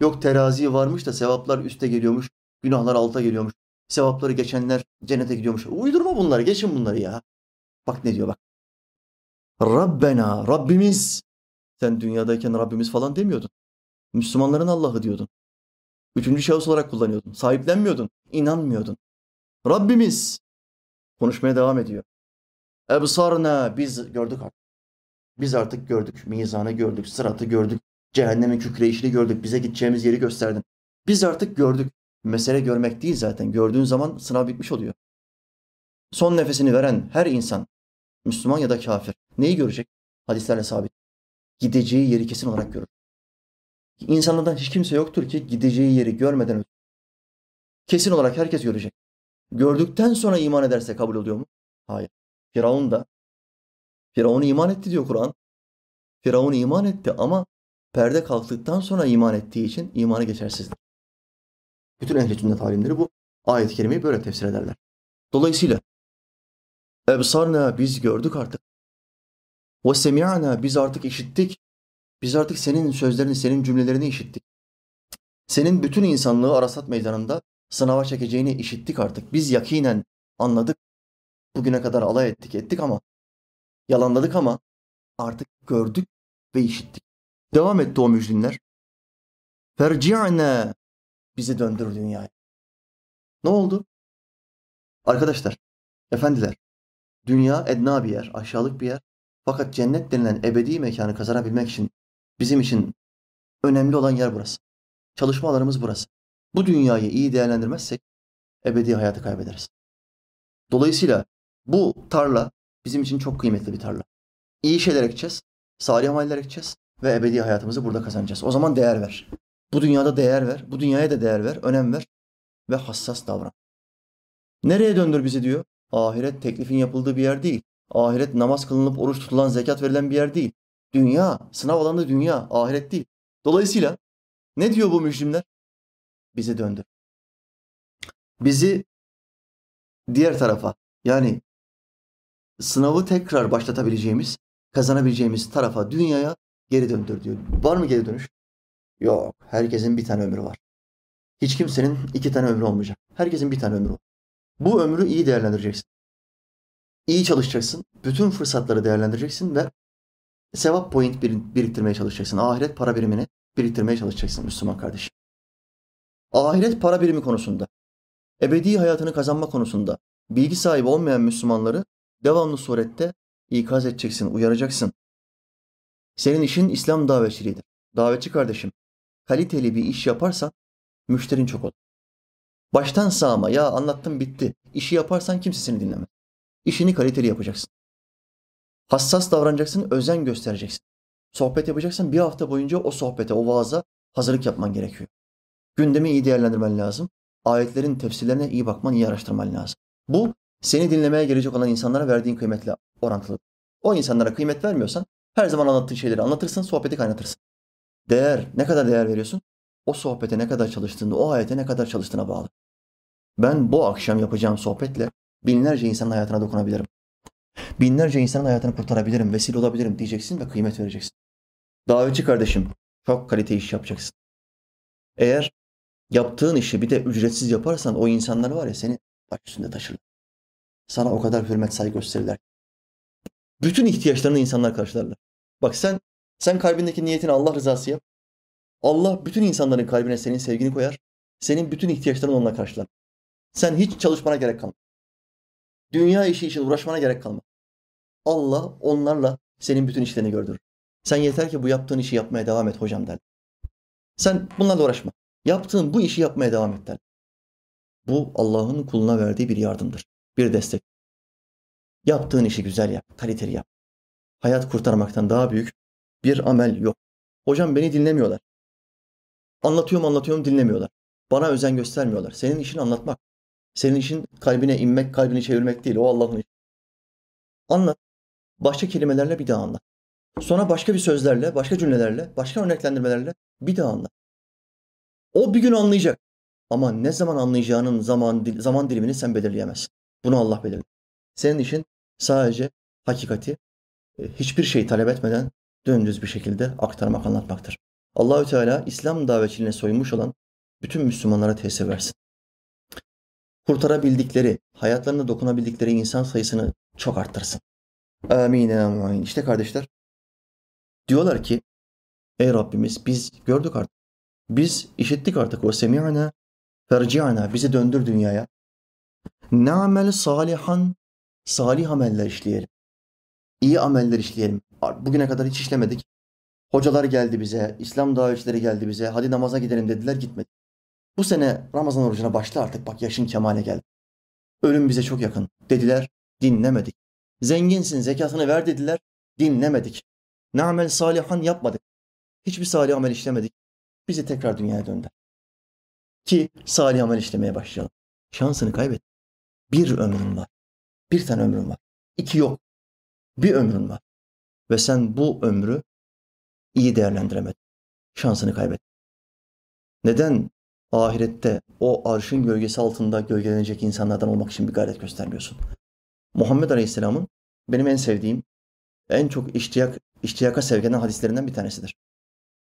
Yok terazi varmış da sevaplar üste geliyormuş, günahlar alta geliyormuş. Sevapları geçenler cennete gidiyormuş. Uydurma bunları, geçin bunları ya. Bak ne diyor bak. Rabbena, Rabbimiz. Sen dünyadayken Rabbimiz falan demiyordun. Müslümanların Allah'ı diyordun. Üçüncü şahıs olarak kullanıyordun. Sahiplenmiyordun, inanmıyordun. Rabbimiz. Konuşmaya devam ediyor. Ebsarna, biz gördük artık. Biz artık gördük. Mizanı gördük, sıratı gördük. Cehennemin kükreyişini gördük. Bize gideceğimiz yeri gösterdin. Biz artık gördük. Mesele görmek değil zaten. Gördüğün zaman sınav bitmiş oluyor. Son nefesini veren her insan, Müslüman ya da kafir, neyi görecek? Hadislerle sabit. Gideceği yeri kesin olarak görür. İnsanlardan hiç kimse yoktur ki gideceği yeri görmeden ölür. Kesin olarak herkes görecek. Gördükten sonra iman ederse kabul oluyor mu? Hayır. Firavun da Firavun iman etti diyor Kur'an. Firavun iman etti ama perde kalktıktan sonra iman ettiği için imanı geçersizdir. Bütün ehli sünnet alimleri bu ayet-i kerimeyi böyle tefsir ederler. Dolayısıyla ebsarna biz gördük artık. Ve semi'na biz artık işittik. Biz artık senin sözlerini, senin cümlelerini işittik. Senin bütün insanlığı Arasat meydanında sınava çekeceğini işittik artık. Biz yakinen anladık. Bugüne kadar alay ettik, ettik ama yalanladık ama artık gördük ve işittik. Devam etti o müjdinler. Ferci'ne bizi döndür dünyaya. Ne oldu? Arkadaşlar, efendiler, dünya edna bir yer, aşağılık bir yer. Fakat cennet denilen ebedi mekanı kazanabilmek için bizim için önemli olan yer burası. Çalışma alanımız burası. Bu dünyayı iyi değerlendirmezsek ebedi hayatı kaybederiz. Dolayısıyla bu tarla bizim için çok kıymetli bir tarla. İyi şeyler ekeceğiz, salih ameller ekeceğiz ve ebedi hayatımızı burada kazanacağız. O zaman değer ver. Bu dünyada değer ver, bu dünyaya da değer ver, önem ver ve hassas davran. Nereye döndür bizi diyor? Ahiret teklifin yapıldığı bir yer değil. Ahiret namaz kılınıp oruç tutulan, zekat verilen bir yer değil. Dünya, sınav alanı dünya, ahiret değil. Dolayısıyla ne diyor bu mücrimler? Bizi döndür. Bizi diğer tarafa yani sınavı tekrar başlatabileceğimiz, kazanabileceğimiz tarafa, dünyaya geri döndür diyor. Var mı geri dönüş? Yok. Herkesin bir tane ömrü var. Hiç kimsenin iki tane ömrü olmayacak. Herkesin bir tane ömrü var. Bu ömrü iyi değerlendireceksin. İyi çalışacaksın. Bütün fırsatları değerlendireceksin ve sevap point biriktirmeye çalışacaksın. Ahiret para birimini biriktirmeye çalışacaksın Müslüman kardeşim. Ahiret para birimi konusunda, ebedi hayatını kazanma konusunda bilgi sahibi olmayan Müslümanları devamlı surette ikaz edeceksin, uyaracaksın. Senin işin İslam davetçiliğidir. Davetçi kardeşim, kaliteli bir iş yaparsan müşterin çok olur. Baştan sağma ya anlattım bitti. İşi yaparsan kimse seni dinlemez. İşini kaliteli yapacaksın. Hassas davranacaksın, özen göstereceksin. Sohbet yapacaksın bir hafta boyunca o sohbete, o vaaza hazırlık yapman gerekiyor. Gündemi iyi değerlendirmen lazım. Ayetlerin tefsirlerine iyi bakman, iyi araştırman lazım. Bu seni dinlemeye gelecek olan insanlara verdiğin kıymetle orantılı. O insanlara kıymet vermiyorsan her zaman anlattığın şeyleri anlatırsın, sohbeti kaynatırsın. Değer, ne kadar değer veriyorsun? O sohbete ne kadar çalıştığında, o ayete ne kadar çalıştığına bağlı. Ben bu akşam yapacağım sohbetle binlerce insanın hayatına dokunabilirim. Binlerce insanın hayatını kurtarabilirim, vesile olabilirim diyeceksin ve kıymet vereceksin. Davetçi kardeşim, çok kalite iş yapacaksın. Eğer yaptığın işi bir de ücretsiz yaparsan o insanlar var ya seni baş üstünde taşırlar. Sana o kadar hürmet saygı gösterirler. Bütün ihtiyaçlarını insanlar karşılarlar. Bak sen sen kalbindeki niyetini Allah rızası yap. Allah bütün insanların kalbine senin sevgini koyar. Senin bütün ihtiyaçlarını onunla karşılar. Sen hiç çalışmana gerek kalmaz. Dünya işi için uğraşmana gerek kalmaz. Allah onlarla senin bütün işlerini gördürür. Sen yeter ki bu yaptığın işi yapmaya devam et hocam der. Sen bunlarla uğraşma. Yaptığın bu işi yapmaya devam et der. Bu Allah'ın kuluna verdiği bir yardımdır. Bir destek. Yaptığın işi güzel yap, kaliteli yap. Hayat kurtarmaktan daha büyük bir amel yok. Hocam beni dinlemiyorlar. Anlatıyorum anlatıyorum dinlemiyorlar. Bana özen göstermiyorlar. Senin işin anlatmak. Senin işin kalbine inmek, kalbini çevirmek değil. O Allah'ın işi. Anlat. Başka kelimelerle bir daha anlat. Sonra başka bir sözlerle, başka cümlelerle, başka örneklendirmelerle bir daha anlar. O bir gün anlayacak. Ama ne zaman anlayacağının zaman, zaman dilimini sen belirleyemezsin. Bunu Allah belirler. Senin işin sadece hakikati e, hiçbir şey talep etmeden döndüz bir şekilde aktarmak, anlatmaktır. Allahü Teala İslam davetçiliğine soyunmuş olan bütün Müslümanlara tesir versin. Kurtarabildikleri, hayatlarına dokunabildikleri insan sayısını çok arttırsın. Amin, amin. İşte kardeşler, diyorlar ki, ey Rabbimiz biz gördük artık. Biz işittik artık. O semi'na ferci'na. Bizi döndür dünyaya. Na'mel salihan. Salih ameller işleyelim. İyi ameller işleyelim. Bugüne kadar hiç işlemedik. Hocalar geldi bize, İslam davetçileri geldi bize. Hadi namaza gidelim dediler gitmedik. Bu sene Ramazan orucuna başla artık bak yaşın kemale geldi. Ölüm bize çok yakın dediler dinlemedik. Zenginsin zekatını ver dediler dinlemedik. Ne amel salihan yapmadık. Hiçbir salih amel işlemedik. Bizi tekrar dünyaya döndür. Ki salih amel işlemeye başlayalım. Şansını kaybet. Bir ömrün var. Bir tane ömrün var. İki yok. Bir ömrün var. Ve sen bu ömrü iyi değerlendiremedin. Şansını kaybet. Neden ahirette o arşın gölgesi altında gölgelenecek insanlardan olmak için bir gayret göstermiyorsun? Muhammed Aleyhisselam'ın benim en sevdiğim, en çok iştiyak, iştiyaka sevgenen hadislerinden bir tanesidir.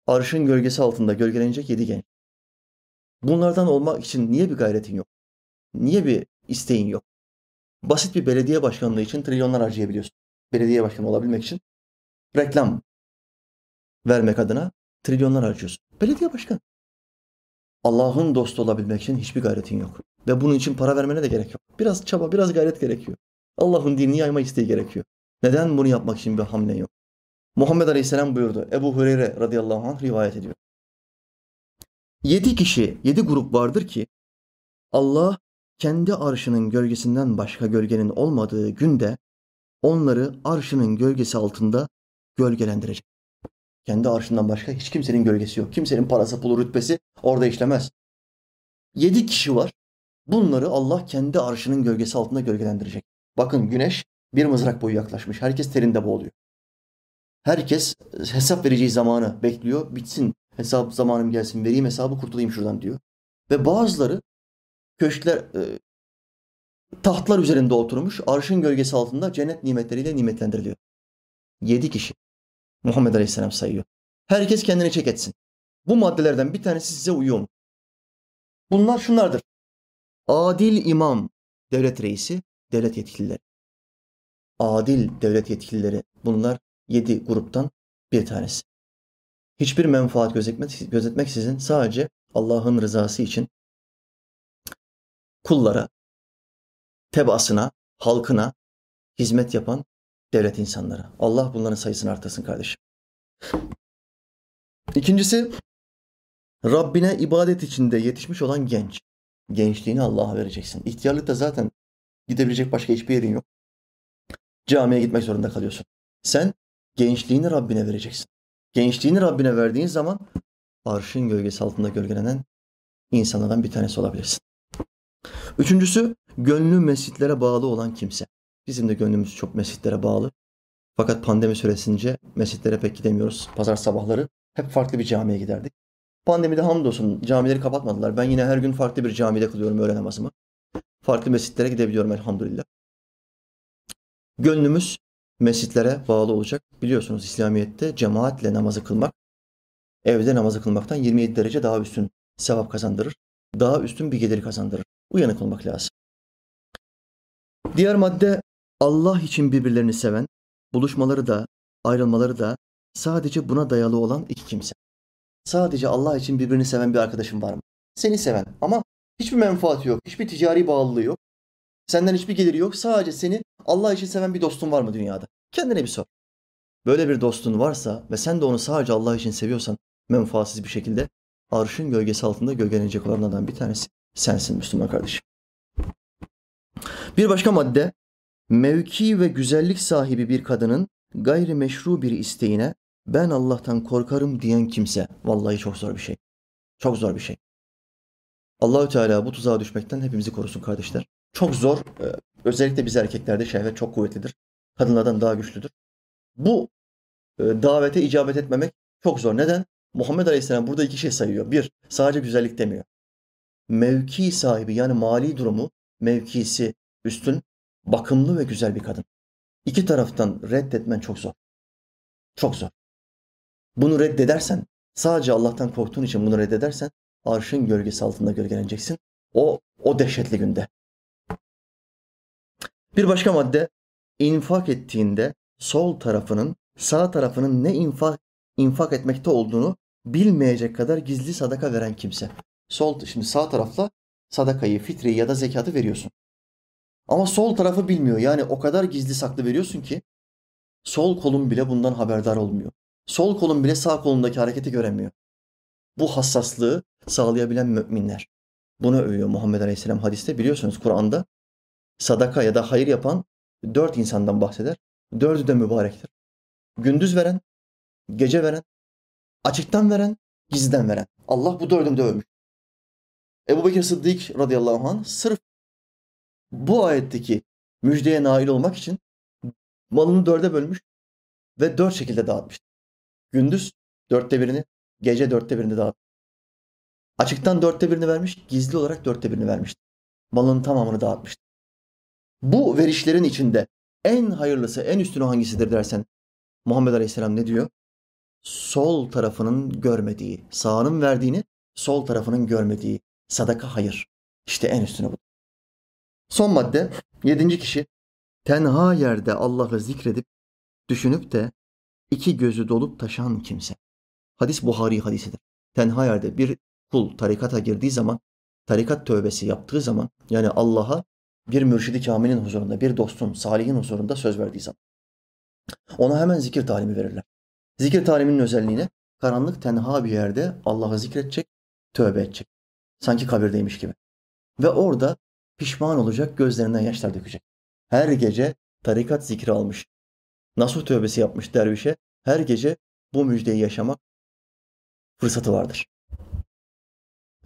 Arşın gölgesi altında gölgelenecek yedi genç. Bunlardan olmak için niye bir gayretin yok? Niye bir isteğin yok? Basit bir belediye başkanlığı için trilyonlar harcayabiliyorsun. Belediye başkanı olabilmek için reklam vermek adına trilyonlar harcıyorsun. Belediye başkanı. Allah'ın dostu olabilmek için hiçbir gayretin yok. Ve bunun için para vermene de gerek yok. Biraz çaba, biraz gayret gerekiyor. Allah'ın dinini yayma isteği gerekiyor. Neden bunu yapmak için bir hamle yok? Muhammed Aleyhisselam buyurdu. Ebu Hureyre radıyallahu anh rivayet ediyor. Yedi kişi, yedi grup vardır ki Allah kendi arşının gölgesinden başka gölgenin olmadığı günde onları arşının gölgesi altında gölgelendirecek. Kendi arşından başka hiç kimsenin gölgesi yok. Kimsenin parası, pulu, rütbesi orada işlemez. Yedi kişi var. Bunları Allah kendi arşının gölgesi altında gölgelendirecek. Bakın güneş bir mızrak boyu yaklaşmış. Herkes terinde boğuluyor. Herkes hesap vereceği zamanı bekliyor. Bitsin hesap zamanım gelsin vereyim hesabı kurtulayım şuradan diyor. Ve bazıları köşkler, e, tahtlar üzerinde oturmuş arşın gölgesi altında cennet nimetleriyle nimetlendiriliyor. Yedi kişi. Muhammed Aleyhisselam sayıyor. Herkes kendini çek etsin. Bu maddelerden bir tanesi size uyuyor mu? Bunlar şunlardır. Adil imam, devlet reisi, devlet yetkilileri. Adil devlet yetkilileri bunlar yedi gruptan bir tanesi. Hiçbir menfaat gözetmek, gözetmeksizin sadece Allah'ın rızası için kullara, tebasına, halkına hizmet yapan devlet insanları. Allah bunların sayısını artırsın kardeşim. İkincisi Rabbine ibadet içinde yetişmiş olan genç. Gençliğini Allah'a vereceksin. İhtiyarlıkta zaten gidebilecek başka hiçbir yerin yok. Camiye gitmek zorunda kalıyorsun. Sen gençliğini Rabbine vereceksin. Gençliğini Rabbine verdiğin zaman arşın gölgesi altında gölgelenen insanlardan bir tanesi olabilirsin. Üçüncüsü gönlü mescitlere bağlı olan kimse. Bizim de gönlümüz çok mescitlere bağlı. Fakat pandemi süresince mescitlere pek gidemiyoruz. Pazar sabahları hep farklı bir camiye giderdik. Pandemide hamdolsun camileri kapatmadılar. Ben yine her gün farklı bir camide kılıyorum öğle namazımı. Farklı mescitlere gidebiliyorum elhamdülillah. Gönlümüz mescitlere bağlı olacak. Biliyorsunuz İslamiyet'te cemaatle namazı kılmak, evde namazı kılmaktan 27 derece daha üstün sevap kazandırır. Daha üstün bir gelir kazandırır. Uyanık olmak lazım. Diğer madde Allah için birbirlerini seven, buluşmaları da, ayrılmaları da sadece buna dayalı olan iki kimse. Sadece Allah için birbirini seven bir arkadaşın var mı? Seni seven ama hiçbir menfaati yok, hiçbir ticari bağlılığı yok. Senden hiçbir geliri yok. Sadece seni Allah için seven bir dostun var mı dünyada? Kendine bir sor. Böyle bir dostun varsa ve sen de onu sadece Allah için seviyorsan menfaatsiz bir şekilde arşın gölgesi altında gölgelenecek olanlardan bir tanesi sensin Müslüman kardeşim. Bir başka madde mevki ve güzellik sahibi bir kadının gayri meşru bir isteğine ben Allah'tan korkarım diyen kimse vallahi çok zor bir şey. Çok zor bir şey. Allahü Teala bu tuzağa düşmekten hepimizi korusun kardeşler. Çok zor. E, özellikle biz erkeklerde şehvet çok kuvvetlidir. Kadınlardan daha güçlüdür. Bu e, davete icabet etmemek çok zor. Neden? Muhammed Aleyhisselam burada iki şey sayıyor. Bir, sadece güzellik demiyor. Mevki sahibi yani mali durumu, mevkisi üstün, bakımlı ve güzel bir kadın. İki taraftan reddetmen çok zor. Çok zor. Bunu reddedersen, sadece Allah'tan korktuğun için bunu reddedersen, arşın gölgesi altında gölgeleneceksin. O, o dehşetli günde. Bir başka madde, infak ettiğinde sol tarafının, sağ tarafının ne infak, infak etmekte olduğunu bilmeyecek kadar gizli sadaka veren kimse. Sol, şimdi sağ tarafla sadakayı, fitreyi ya da zekatı veriyorsun. Ama sol tarafı bilmiyor. Yani o kadar gizli saklı veriyorsun ki sol kolun bile bundan haberdar olmuyor. Sol kolun bile sağ kolundaki hareketi göremiyor. Bu hassaslığı sağlayabilen müminler. Bunu övüyor Muhammed Aleyhisselam hadiste. Biliyorsunuz Kur'an'da sadaka ya da hayır yapan dört insandan bahseder. Dördü de mübarektir. Gündüz veren, gece veren, açıktan veren, gizliden veren. Allah bu dördünü de övmüş. Ebu Bekir Sıddık radıyallahu anh sırf bu ayetteki müjdeye nail olmak için malını dörde bölmüş ve dört şekilde dağıtmış. Gündüz dörtte birini, gece dörtte birini dağıtmış. Açıktan dörtte birini vermiş, gizli olarak dörtte birini vermişti. Malının tamamını dağıtmıştı. Bu verişlerin içinde en hayırlısı, en üstünü hangisidir dersen Muhammed Aleyhisselam ne diyor? Sol tarafının görmediği, sağının verdiğini sol tarafının görmediği sadaka hayır. İşte en üstünü bu. Son madde, yedinci kişi tenha yerde Allah'ı zikredip düşünüp de iki gözü dolup taşan kimse. Hadis Buhari hadisidir. Tenha yerde bir kul tarikata girdiği zaman, tarikat tövbesi yaptığı zaman yani Allah'a bir mürşidi kamilin huzurunda, bir dostun, salihin huzurunda söz verdiği zaman ona hemen zikir talimi verirler. Zikir taliminin özelliğine karanlık tenha bir yerde Allah'ı zikredecek, tövbe edecek. Sanki kabirdeymiş gibi. Ve orada pişman olacak, gözlerinden yaşlar dökecek. Her gece tarikat zikri almış. Nasuh tövbesi yapmış dervişe her gece bu müjdeyi yaşamak fırsatı vardır.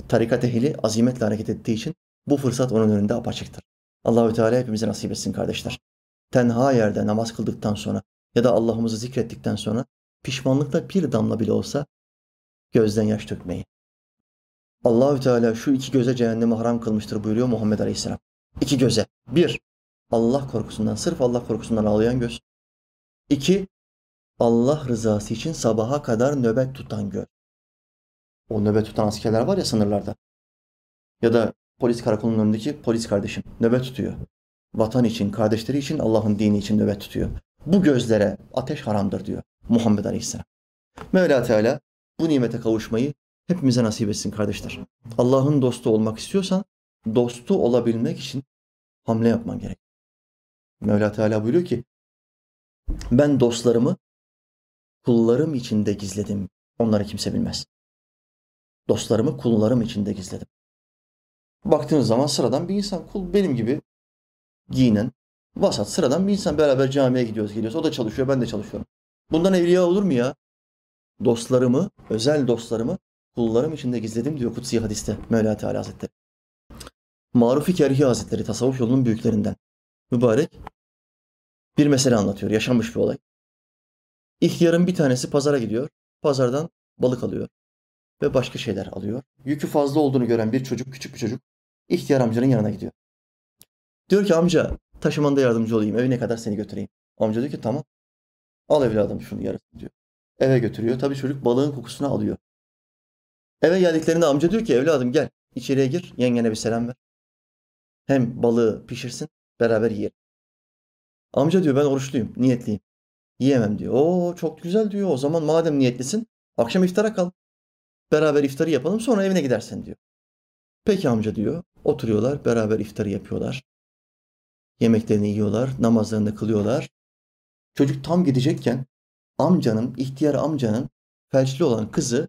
Tarikat ehli azimetle hareket ettiği için bu fırsat onun önünde apaçıktır. Allahü Teala hepimize nasip etsin kardeşler. Tenha yerde namaz kıldıktan sonra ya da Allah'ımızı zikrettikten sonra pişmanlıkla bir damla bile olsa gözden yaş dökmeyi. Allahü Teala şu iki göze cehennemi haram kılmıştır buyuruyor Muhammed Aleyhisselam. İki göze. Bir, Allah korkusundan, sırf Allah korkusundan ağlayan göz. İki, Allah rızası için sabaha kadar nöbet tutan göz. O nöbet tutan askerler var ya sınırlarda. Ya da polis karakolunun önündeki polis kardeşim nöbet tutuyor. Vatan için, kardeşleri için, Allah'ın dini için nöbet tutuyor. Bu gözlere ateş haramdır diyor Muhammed Aleyhisselam. Mevla Teala bu nimete kavuşmayı hepimize nasip etsin kardeşler. Allah'ın dostu olmak istiyorsan dostu olabilmek için hamle yapman gerek. Mevla Teala buyuruyor ki ben dostlarımı kullarım içinde gizledim. Onları kimse bilmez. Dostlarımı kullarım içinde gizledim. Baktığınız zaman sıradan bir insan, kul benim gibi giyinen, vasat sıradan bir insan. Beraber camiye gidiyoruz, geliyoruz. O da çalışıyor, ben de çalışıyorum. Bundan evliya olur mu ya? Dostlarımı, özel dostlarımı kullarım içinde gizledim diyor Kutsi hadiste Mevla Teala Hazretleri. Marufi Kerhi Hazretleri tasavvuf yolunun büyüklerinden. Mübarek bir mesele anlatıyor, yaşanmış bir olay. İhtiyarın bir tanesi pazara gidiyor, pazardan balık alıyor ve başka şeyler alıyor. Yükü fazla olduğunu gören bir çocuk, küçük bir çocuk, ihtiyar amcanın yanına gidiyor. Diyor ki amca taşımanda yardımcı olayım, evine kadar seni götüreyim. Amca diyor ki tamam, al evladım şunu yarısını diyor. Eve götürüyor. Tabii çocuk balığın kokusunu alıyor. Eve geldiklerinde amca diyor ki evladım gel içeriye gir yengene bir selam ver. Hem balığı pişirsin beraber yiyelim. Amca diyor ben oruçluyum niyetliyim. Yiyemem diyor. Oo çok güzel diyor o zaman madem niyetlisin akşam iftara kal. Beraber iftarı yapalım sonra evine gidersen diyor. Peki amca diyor. Oturuyorlar beraber iftarı yapıyorlar. Yemeklerini yiyorlar, namazlarını kılıyorlar. Çocuk tam gidecekken amcanın, ihtiyar amcanın felçli olan kızı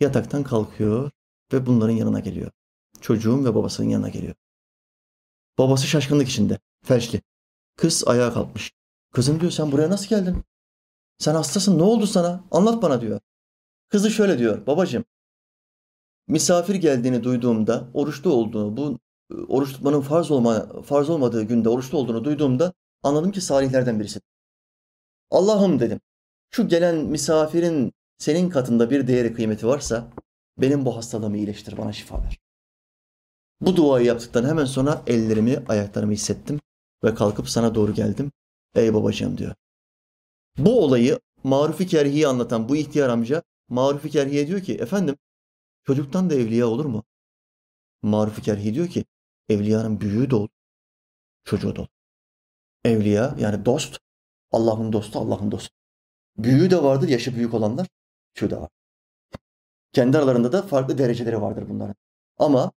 yataktan kalkıyor ve bunların yanına geliyor. Çocuğun ve babasının yanına geliyor. Babası şaşkınlık içinde, felçli. Kız ayağa kalkmış. Kızım diyor sen buraya nasıl geldin? Sen hastasın ne oldu sana? Anlat bana diyor. Kızı şöyle diyor. Babacığım misafir geldiğini duyduğumda oruçlu olduğunu bu e, oruç tutmanın farz olma farz olmadığı günde oruçlu olduğunu duyduğumda anladım ki salihlerden birisi. Allah'ım dedim. Şu gelen misafirin senin katında bir değeri kıymeti varsa benim bu hastalığımı iyileştir, bana şifa ver. Bu duayı yaptıktan hemen sonra ellerimi, ayaklarımı hissettim ve kalkıp sana doğru geldim. Ey babacığım diyor. Bu olayı Maruf-i Kerhi'yi anlatan bu ihtiyar amca Maruf-i Kerhi'ye diyor ki efendim çocuktan da evliya olur mu? Maruf-i Kerhi diyor ki evliyanın büyüğü de olur, çocuğu da olur. Evliya yani dost, Allah'ın dostu, Allah'ın dostu. Büyüğü de vardır, yaşı büyük olanlar, küçüğü de var. Kendi aralarında da farklı dereceleri vardır bunların. Ama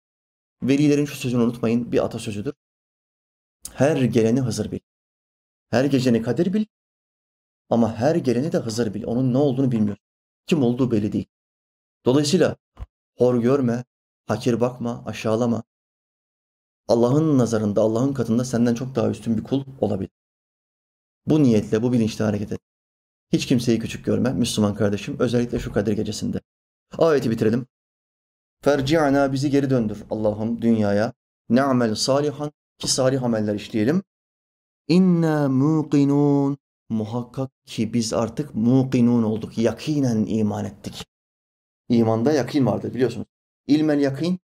velilerin şu sözünü unutmayın, bir atasözüdür. Her geleni Hızır bil. Her geceni Kadir bil. Ama her geleni de Hızır bil. Onun ne olduğunu bilmiyor. Kim olduğu belli değil. Dolayısıyla hor görme, hakir bakma, aşağılama. Allah'ın nazarında, Allah'ın katında senden çok daha üstün bir kul olabilir. Bu niyetle, bu bilinçle hareket et. Hiç kimseyi küçük görme Müslüman kardeşim. Özellikle şu Kadir gecesinde. Ayeti bitirelim. Ferci'ana bizi geri döndür Allah'ım dünyaya. Ne'amel salihan ki salih ameller işleyelim. İnna muqinun muhakkak ki biz artık muqinun olduk. Yakinen iman ettik. İmanda yakin vardır biliyorsunuz. İlmel yakin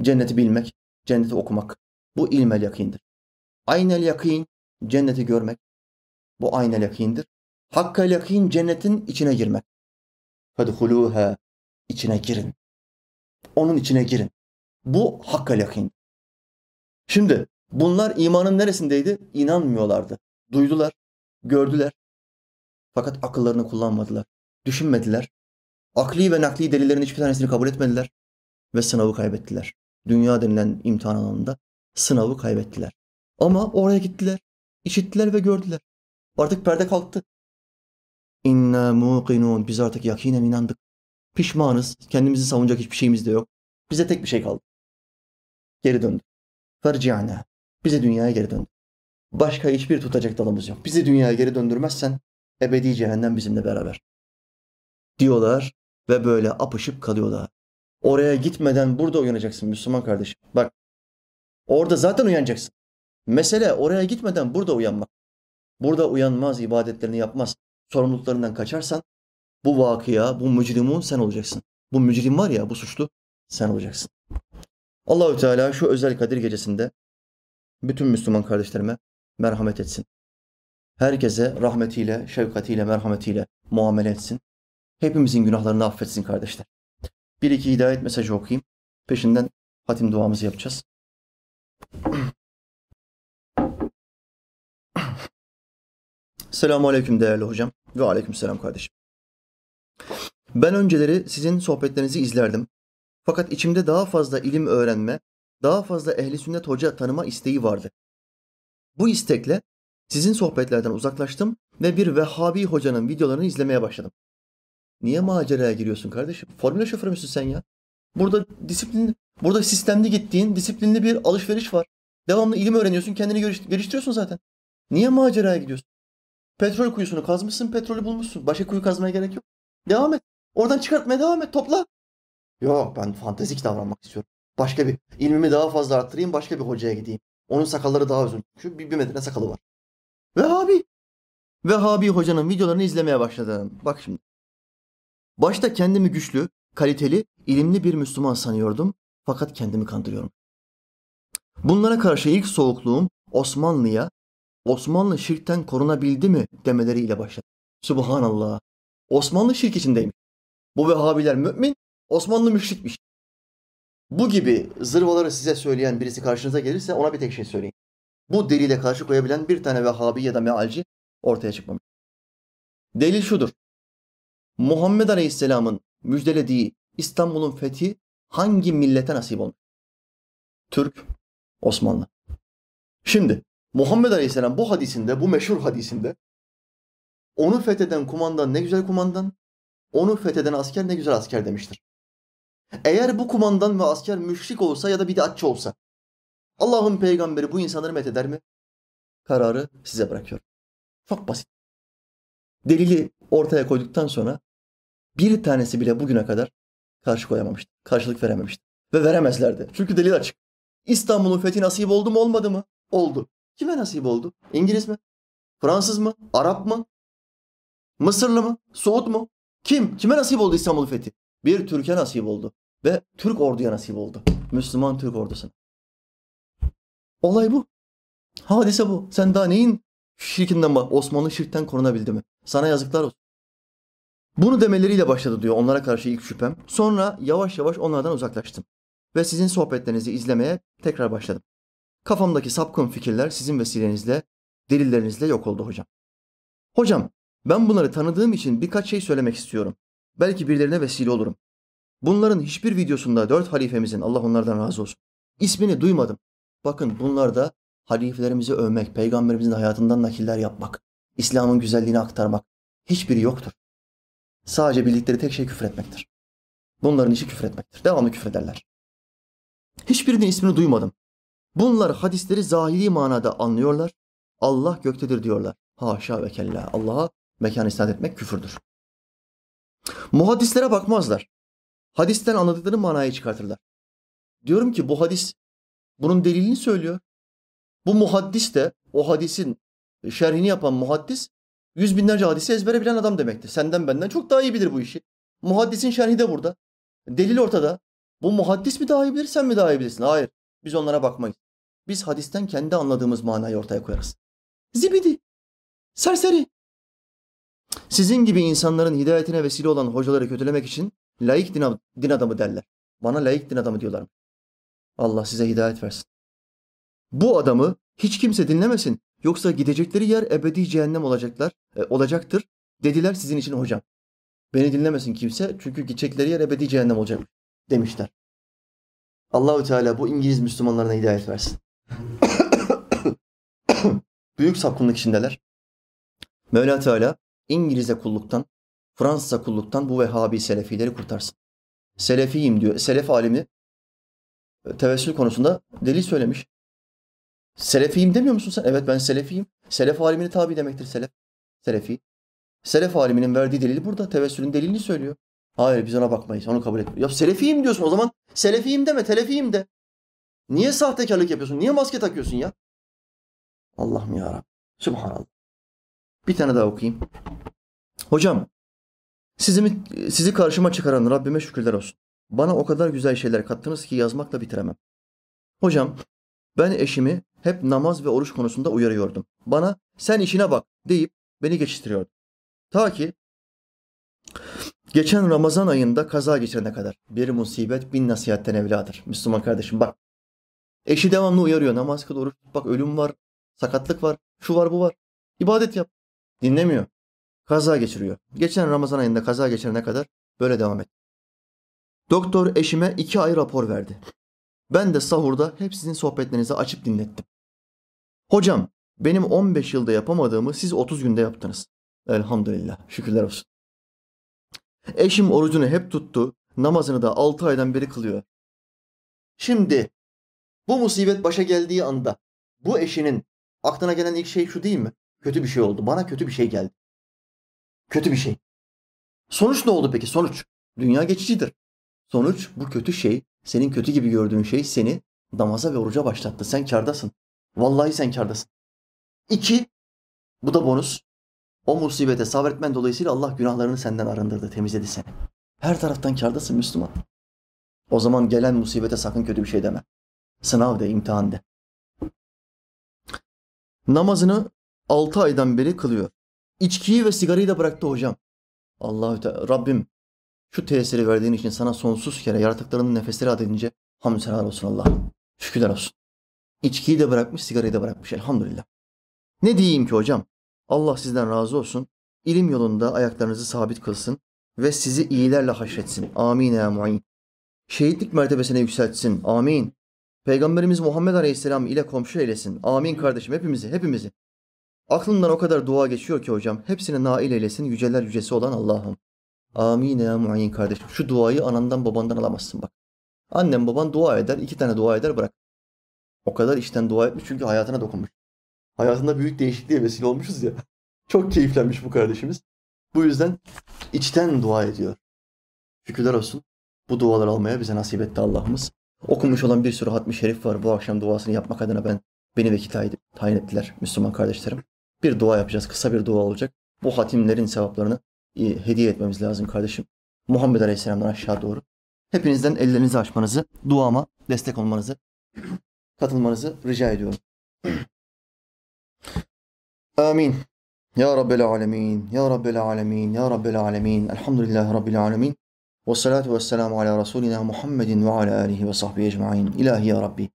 cenneti bilmek, cenneti okumak. Bu ilmel yakindir. Aynel yakin cenneti görmek. Bu aynel yakindir. Hakkal yakin cennetin içine girmek. Fedhuluha içine girin. Onun içine girin. Bu hakkal yakin. Şimdi bunlar imanın neresindeydi? İnanmıyorlardı. Duydular, gördüler. Fakat akıllarını kullanmadılar. Düşünmediler. Akli ve nakli delillerin hiçbir tanesini kabul etmediler. Ve sınavı kaybettiler. Dünya denilen imtihan alanında sınavı kaybettiler. Ama oraya gittiler. işittiler ve gördüler. Artık perde kalktı. İnna muqinun. Biz artık yakinen inandık. Pişmanız. Kendimizi savunacak hiçbir şeyimiz de yok. Bize tek bir şey kaldı. Geri döndü. Ferci'ana. Bize dünyaya geri döndü. Başka hiçbir tutacak dalımız yok. Bizi dünyaya geri döndürmezsen ebedi cehennem bizimle beraber. Diyorlar ve böyle apışıp kalıyorlar. Oraya gitmeden burada uyanacaksın Müslüman kardeşim. Bak orada zaten uyanacaksın. Mesele oraya gitmeden burada uyanmak. Burada uyanmaz, ibadetlerini yapmaz. Sorumluluklarından kaçarsan bu vakıya, bu mücrimun sen olacaksın. Bu mücrim var ya, bu suçlu sen olacaksın. Allahü Teala şu özel Kadir gecesinde bütün Müslüman kardeşlerime merhamet etsin. Herkese rahmetiyle, şefkatiyle, merhametiyle muamele etsin. Hepimizin günahlarını affetsin kardeşler. Bir iki hidayet mesajı okuyayım. Peşinden hatim duamızı yapacağız. Selamun Aleyküm değerli hocam ve Aleyküm Selam kardeşim. Ben önceleri sizin sohbetlerinizi izlerdim. Fakat içimde daha fazla ilim öğrenme, daha fazla ehli sünnet hoca tanıma isteği vardı. Bu istekle sizin sohbetlerden uzaklaştım ve bir Vehhabi hocanın videolarını izlemeye başladım. Niye maceraya giriyorsun kardeşim? Formüle şoförü müsün sen ya? Burada disiplinli, burada sistemli gittiğin disiplinli bir alışveriş var. Devamlı ilim öğreniyorsun, kendini geliştiriyorsun zaten. Niye maceraya gidiyorsun? Petrol kuyusunu kazmışsın, petrolü bulmuşsun. Başka kuyu kazmaya gerek yok. Devam et. Oradan çıkartmaya devam et, topla. Yok ben fantezik davranmak istiyorum. Başka bir, ilmimi daha fazla arttırayım, başka bir hocaya gideyim. Onun sakalları daha uzun. Çünkü bir, bir metre sakalı var. Vehhabi. Vehhabi hocanın videolarını izlemeye başladım. Bak şimdi. Başta kendimi güçlü, kaliteli, ilimli bir Müslüman sanıyordum. Fakat kendimi kandırıyorum. Bunlara karşı ilk soğukluğum Osmanlı'ya, Osmanlı şirkten korunabildi mi demeleriyle başladı. Subhanallah. Osmanlı şirk içindeymiş. Bu Vehhabiler mümin, Osmanlı müşrikmiş. Bu gibi zırvaları size söyleyen birisi karşınıza gelirse ona bir tek şey söyleyin. Bu delile karşı koyabilen bir tane Vehhabi ya da mealci ortaya çıkmamış. Delil şudur. Muhammed Aleyhisselam'ın müjdelediği İstanbul'un fethi hangi millete nasip olmuş? Türk, Osmanlı. Şimdi Muhammed Aleyhisselam bu hadisinde, bu meşhur hadisinde onu fetheden kumandan ne güzel kumandan, onu fetheden asker ne güzel asker demiştir. Eğer bu kumandan ve asker müşrik olsa ya da bid'atçı olsa Allah'ın peygamberi bu insanları metheder mi? Kararı size bırakıyorum. Çok basit. Delili ortaya koyduktan sonra bir tanesi bile bugüne kadar karşı koyamamıştı. Karşılık verememişti. Ve veremezlerdi. Çünkü delil açık. İstanbul'un fethi nasip oldu mu olmadı mı? Oldu. Kime nasip oldu? İngiliz mi? Fransız mı? Arap mı? Mısırlı mı? Suud mu? Kim? Kime nasip oldu İstanbul fethi? Bir Türk'e nasip oldu. Ve Türk orduya nasip oldu. Müslüman Türk ordusuna. Olay bu. Hadise bu. Sen daha neyin şirkinden bak. Osmanlı şirkten korunabildi mi? Sana yazıklar olsun. Bunu demeleriyle başladı diyor onlara karşı ilk şüphem. Sonra yavaş yavaş onlardan uzaklaştım. Ve sizin sohbetlerinizi izlemeye tekrar başladım. Kafamdaki sapkın fikirler sizin vesilenizle, delillerinizle yok oldu hocam. Hocam, ben bunları tanıdığım için birkaç şey söylemek istiyorum. Belki birilerine vesile olurum. Bunların hiçbir videosunda dört halifemizin, Allah onlardan razı olsun, ismini duymadım. Bakın bunlar da halifelerimizi övmek, peygamberimizin hayatından nakiller yapmak, İslam'ın güzelliğini aktarmak hiçbiri yoktur. Sadece bildikleri tek şey küfür etmektir. Bunların işi küfür etmektir. Devamlı küfür ederler. Hiçbirinin ismini duymadım. Bunlar hadisleri zahiri manada anlıyorlar. Allah göktedir diyorlar. Haşa ve kella. Allah'a mekan isnat etmek küfürdür. Muhaddislere bakmazlar. Hadisten anladıkları manayı çıkartırlar. Diyorum ki bu hadis bunun delilini söylüyor. Bu muhaddis de o hadisin şerhini yapan muhaddis yüz binlerce hadisi ezbere bilen adam demektir. Senden benden çok daha iyi bilir bu işi. Muhaddisin şerhi de burada. Delil ortada. Bu muhaddis mi daha iyi bilir, sen mi daha iyi bilirsin? Hayır. Biz onlara bakmayız. Biz hadisten kendi anladığımız manayı ortaya koyarız. Zibidi. Serseri. Sizin gibi insanların hidayetine vesile olan hocaları kötülemek için laik din, din adamı derler. Bana laik din adamı diyorlar. Allah size hidayet versin. Bu adamı hiç kimse dinlemesin. Yoksa gidecekleri yer ebedi cehennem olacaklar, e, olacaktır. Dediler sizin için hocam. Beni dinlemesin kimse çünkü gidecekleri yer ebedi cehennem olacak demişler. Allahü Teala bu İngiliz Müslümanlarına hidayet versin. Büyük sapkınlık içindeler. Mevla Teala İngiliz'e kulluktan, Fransız'a kulluktan bu Vehhabi Selefileri kurtarsın. Selefiyim diyor. Selef alimi e, tevessül konusunda delil söylemiş. Selefiyim demiyor musun sen? Evet ben selefiyim. Selef alimini tabi demektir selef. Selefi. Selef aliminin verdiği delili burada. Tevessülün delilini söylüyor. Hayır biz ona bakmayız. Onu kabul etmiyoruz. Ya selefiyim diyorsun o zaman. Selefiyim deme, telefiyim de. Niye sahtekarlık yapıyorsun? Niye maske takıyorsun ya? Allah'ım ya Rabbi. Subhanallah. Bir tane daha okuyayım. Hocam, sizi, sizi karşıma çıkaran Rabbime şükürler olsun. Bana o kadar güzel şeyler kattınız ki yazmakla bitiremem. Hocam, ben eşimi hep namaz ve oruç konusunda uyarıyordum. Bana sen işine bak deyip beni geçiştiriyordu. Ta ki geçen Ramazan ayında kaza geçirene kadar bir musibet bin nasihatten evladır. Müslüman kardeşim bak. Eşi devamlı uyarıyor. Namaz kıl, oruç bak ölüm var, sakatlık var, şu var bu var. İbadet yap. Dinlemiyor. Kaza geçiriyor. Geçen Ramazan ayında kaza geçirene kadar böyle devam et. Doktor eşime iki ay rapor verdi. Ben de sahurda hep sizin sohbetlerinizi açıp dinlettim. Hocam benim 15 yılda yapamadığımı siz 30 günde yaptınız. Elhamdülillah. Şükürler olsun. Eşim orucunu hep tuttu. Namazını da 6 aydan beri kılıyor. Şimdi bu musibet başa geldiği anda bu eşinin aklına gelen ilk şey şu değil mi? Kötü bir şey oldu. Bana kötü bir şey geldi. Kötü bir şey. Sonuç ne oldu peki? Sonuç. Dünya geçicidir. Sonuç bu kötü şey, senin kötü gibi gördüğün şey seni namaza ve oruca başlattı. Sen kardasın. Vallahi sen kardasın. İki, bu da bonus. O musibete sabretmen dolayısıyla Allah günahlarını senden arındırdı, temizledi seni. Her taraftan kardasın Müslüman. O zaman gelen musibete sakın kötü bir şey deme. Sınav de, imtihan de. Namazını altı aydan beri kılıyor. İçkiyi ve sigarayı da bıraktı hocam. Allahü Teala, Rabbim şu tesiri verdiğin için sana sonsuz kere yaratıklarının nefesleri adedince hamdü senar olsun Allah. Şükürler olsun. İçkiyi de bırakmış, sigarayı da bırakmış elhamdülillah. Ne diyeyim ki hocam? Allah sizden razı olsun. İlim yolunda ayaklarınızı sabit kılsın ve sizi iyilerle haşretsin. Amin ya mu'in. Şehitlik mertebesine yükseltsin. Amin. Peygamberimiz Muhammed Aleyhisselam ile komşu eylesin. Amin kardeşim hepimizi, hepimizi. Aklımdan o kadar dua geçiyor ki hocam. Hepsini nail eylesin yüceler yücesi olan Allah'ım. Amin ya mu'in kardeşim. Şu duayı anandan babandan alamazsın bak. Annem baban dua eder, iki tane dua eder bırak. O kadar işten dua etmiş çünkü hayatına dokunmuş. Hayatında büyük değişikliğe vesile olmuşuz ya. Çok keyiflenmiş bu kardeşimiz. Bu yüzden içten dua ediyor. Şükürler olsun. Bu duaları almaya bize nasip etti Allah'ımız. Okunmuş olan bir sürü hatmi şerif var. Bu akşam duasını yapmak adına ben beni vekil tayin ettiler Müslüman kardeşlerim. Bir dua yapacağız. Kısa bir dua olacak. bu hatimlerin sevaplarını e, hediye etmemiz lazım kardeşim. Muhammed Aleyhisselam'dan aşağı doğru. Hepinizden ellerinizi açmanızı, duama destek olmanızı, katılmanızı rica ediyorum. Amin. Ya Rabbel Alemin, Ya Rabbel Alemin, Ya Rabbel Alemin. Elhamdülillahi Rabbil Alemin. Ve salatu ve selamu ala Resulina Muhammedin ve ala alihi ve sahbihi ecma'in. İlahi Ya Rabbi.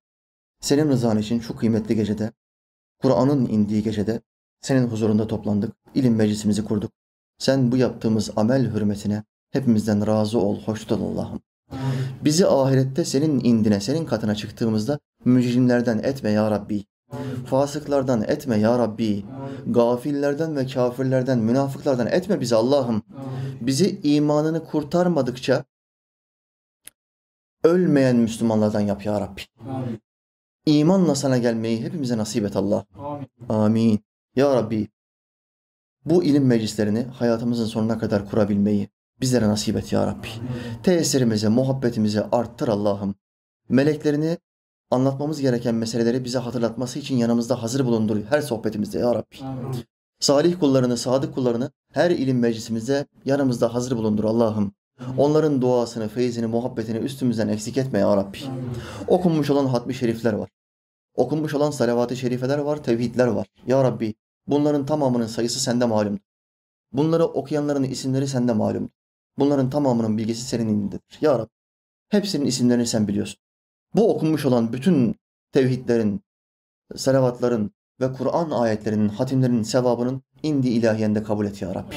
Senin rızan için şu kıymetli gecede, Kur'an'ın indiği gecede senin huzurunda toplandık, ilim meclisimizi kurduk. Sen bu yaptığımız amel hürmetine hepimizden razı ol, hoş tut Allah'ım. Bizi ahirette senin indine, senin katına çıktığımızda mücrimlerden etme ya Rabbi. Fasıklardan etme ya Rabbi. Gafillerden ve kafirlerden, münafıklardan etme bizi Allah'ım. Bizi imanını kurtarmadıkça ölmeyen Müslümanlardan yap ya Rabbi. İmanla sana gelmeyi hepimize nasip et Allah. Amin. Ya Rabbi bu ilim meclislerini hayatımızın sonuna kadar kurabilmeyi bizlere nasip et ya Rabbi. Tesirimizi, muhabbetimizi arttır Allah'ım. Meleklerini anlatmamız gereken meseleleri bize hatırlatması için yanımızda hazır bulundur her sohbetimizde ya Rabbi. Salih kullarını, sadık kullarını her ilim meclisimizde yanımızda hazır bulundur Allah'ım. Onların duasını, feyzini, muhabbetini üstümüzden eksik etme ya Rabbi. Okunmuş olan hatmi şerifler var. Okunmuş olan salavat-ı şerifeler var, tevhidler var. Ya Rabbi bunların tamamının sayısı sende malum. Bunları okuyanların isimleri sende malum. Bunların tamamının bilgisi senin elindedir. Ya Rabbi hepsinin isimlerini sen biliyorsun. Bu okunmuş olan bütün tevhidlerin, salavatların ve Kur'an ayetlerinin, hatimlerinin sevabının indi ilahiyende kabul et ya Rabbi.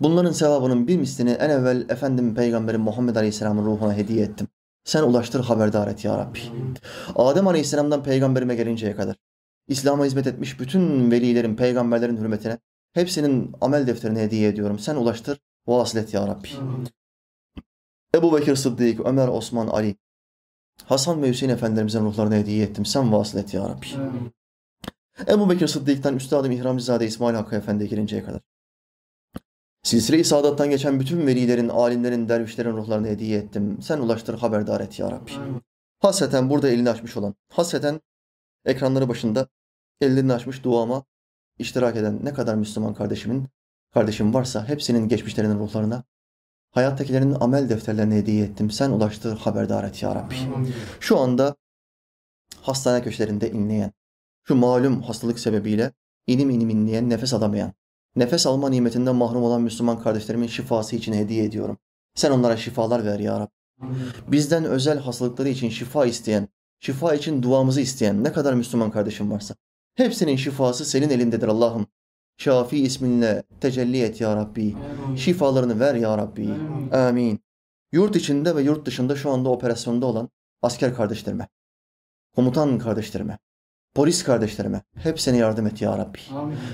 Bunların sevabının bir mislini en evvel Efendim Peygamberim Muhammed Aleyhisselam'ın ruhuna hediye ettim. Sen ulaştır haberdar et ya Rabbi. Adem Aleyhisselam'dan peygamberime gelinceye kadar İslam'a hizmet etmiş bütün velilerin, peygamberlerin hürmetine hepsinin amel defterini hediye ediyorum. Sen ulaştır, vasıl et ya Rabbi. Ebu Bekir Sıddık, Ömer, Osman, Ali, Hasan ve Hüseyin efendilerimizin ruhlarına hediye ettim. Sen vasıl et ya Rabbi. Ebu Bekir Sıddık'tan Üstadım İhramcızade İsmail Hakkı Efendi'ye gelinceye kadar. Silsile-i Sadat'tan geçen bütün velilerin, alimlerin, dervişlerin ruhlarını hediye ettim. Sen ulaştır, haberdar et ya Rabbi. Hasreten burada elini açmış olan, hasreten ekranları başında ellerini açmış duama iştirak eden ne kadar Müslüman kardeşimin, kardeşim varsa hepsinin geçmişlerinin ruhlarına, hayattakilerin amel defterlerini hediye ettim. Sen ulaştır, haberdar et ya Rabbi. Şu anda hastane köşelerinde inleyen, şu malum hastalık sebebiyle inim inim inleyen, nefes alamayan, nefes alma nimetinden mahrum olan Müslüman kardeşlerimin şifası için hediye ediyorum. Sen onlara şifalar ver ya Rabbi. Bizden özel hastalıkları için şifa isteyen, şifa için duamızı isteyen ne kadar Müslüman kardeşim varsa hepsinin şifası senin elindedir Allah'ım. Şafi isminle tecelli et ya Rabbi. Şifalarını ver ya Rabbi. Amin. Yurt içinde ve yurt dışında şu anda operasyonda olan asker kardeşlerime, komutan kardeşlerime, polis kardeşlerime hepsine yardım et ya Rabbi.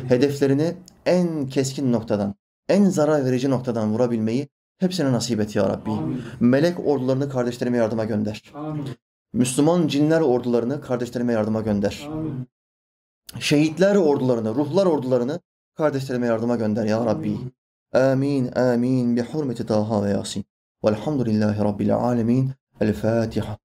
Hedeflerini en keskin noktadan, en zarar verici noktadan vurabilmeyi hepsine nasip et ya Rabbi. Melek ordularını kardeşlerime yardıma gönder. Müslüman cinler ordularını kardeşlerime yardıma gönder. Şehitler ordularını, ruhlar ordularını kardeşlerime yardıma gönder ya Rabbi. Amin, amin. Bi hurmeti Taha ve Yasin. Velhamdülillahi Rabbil alemin. El Fatiha.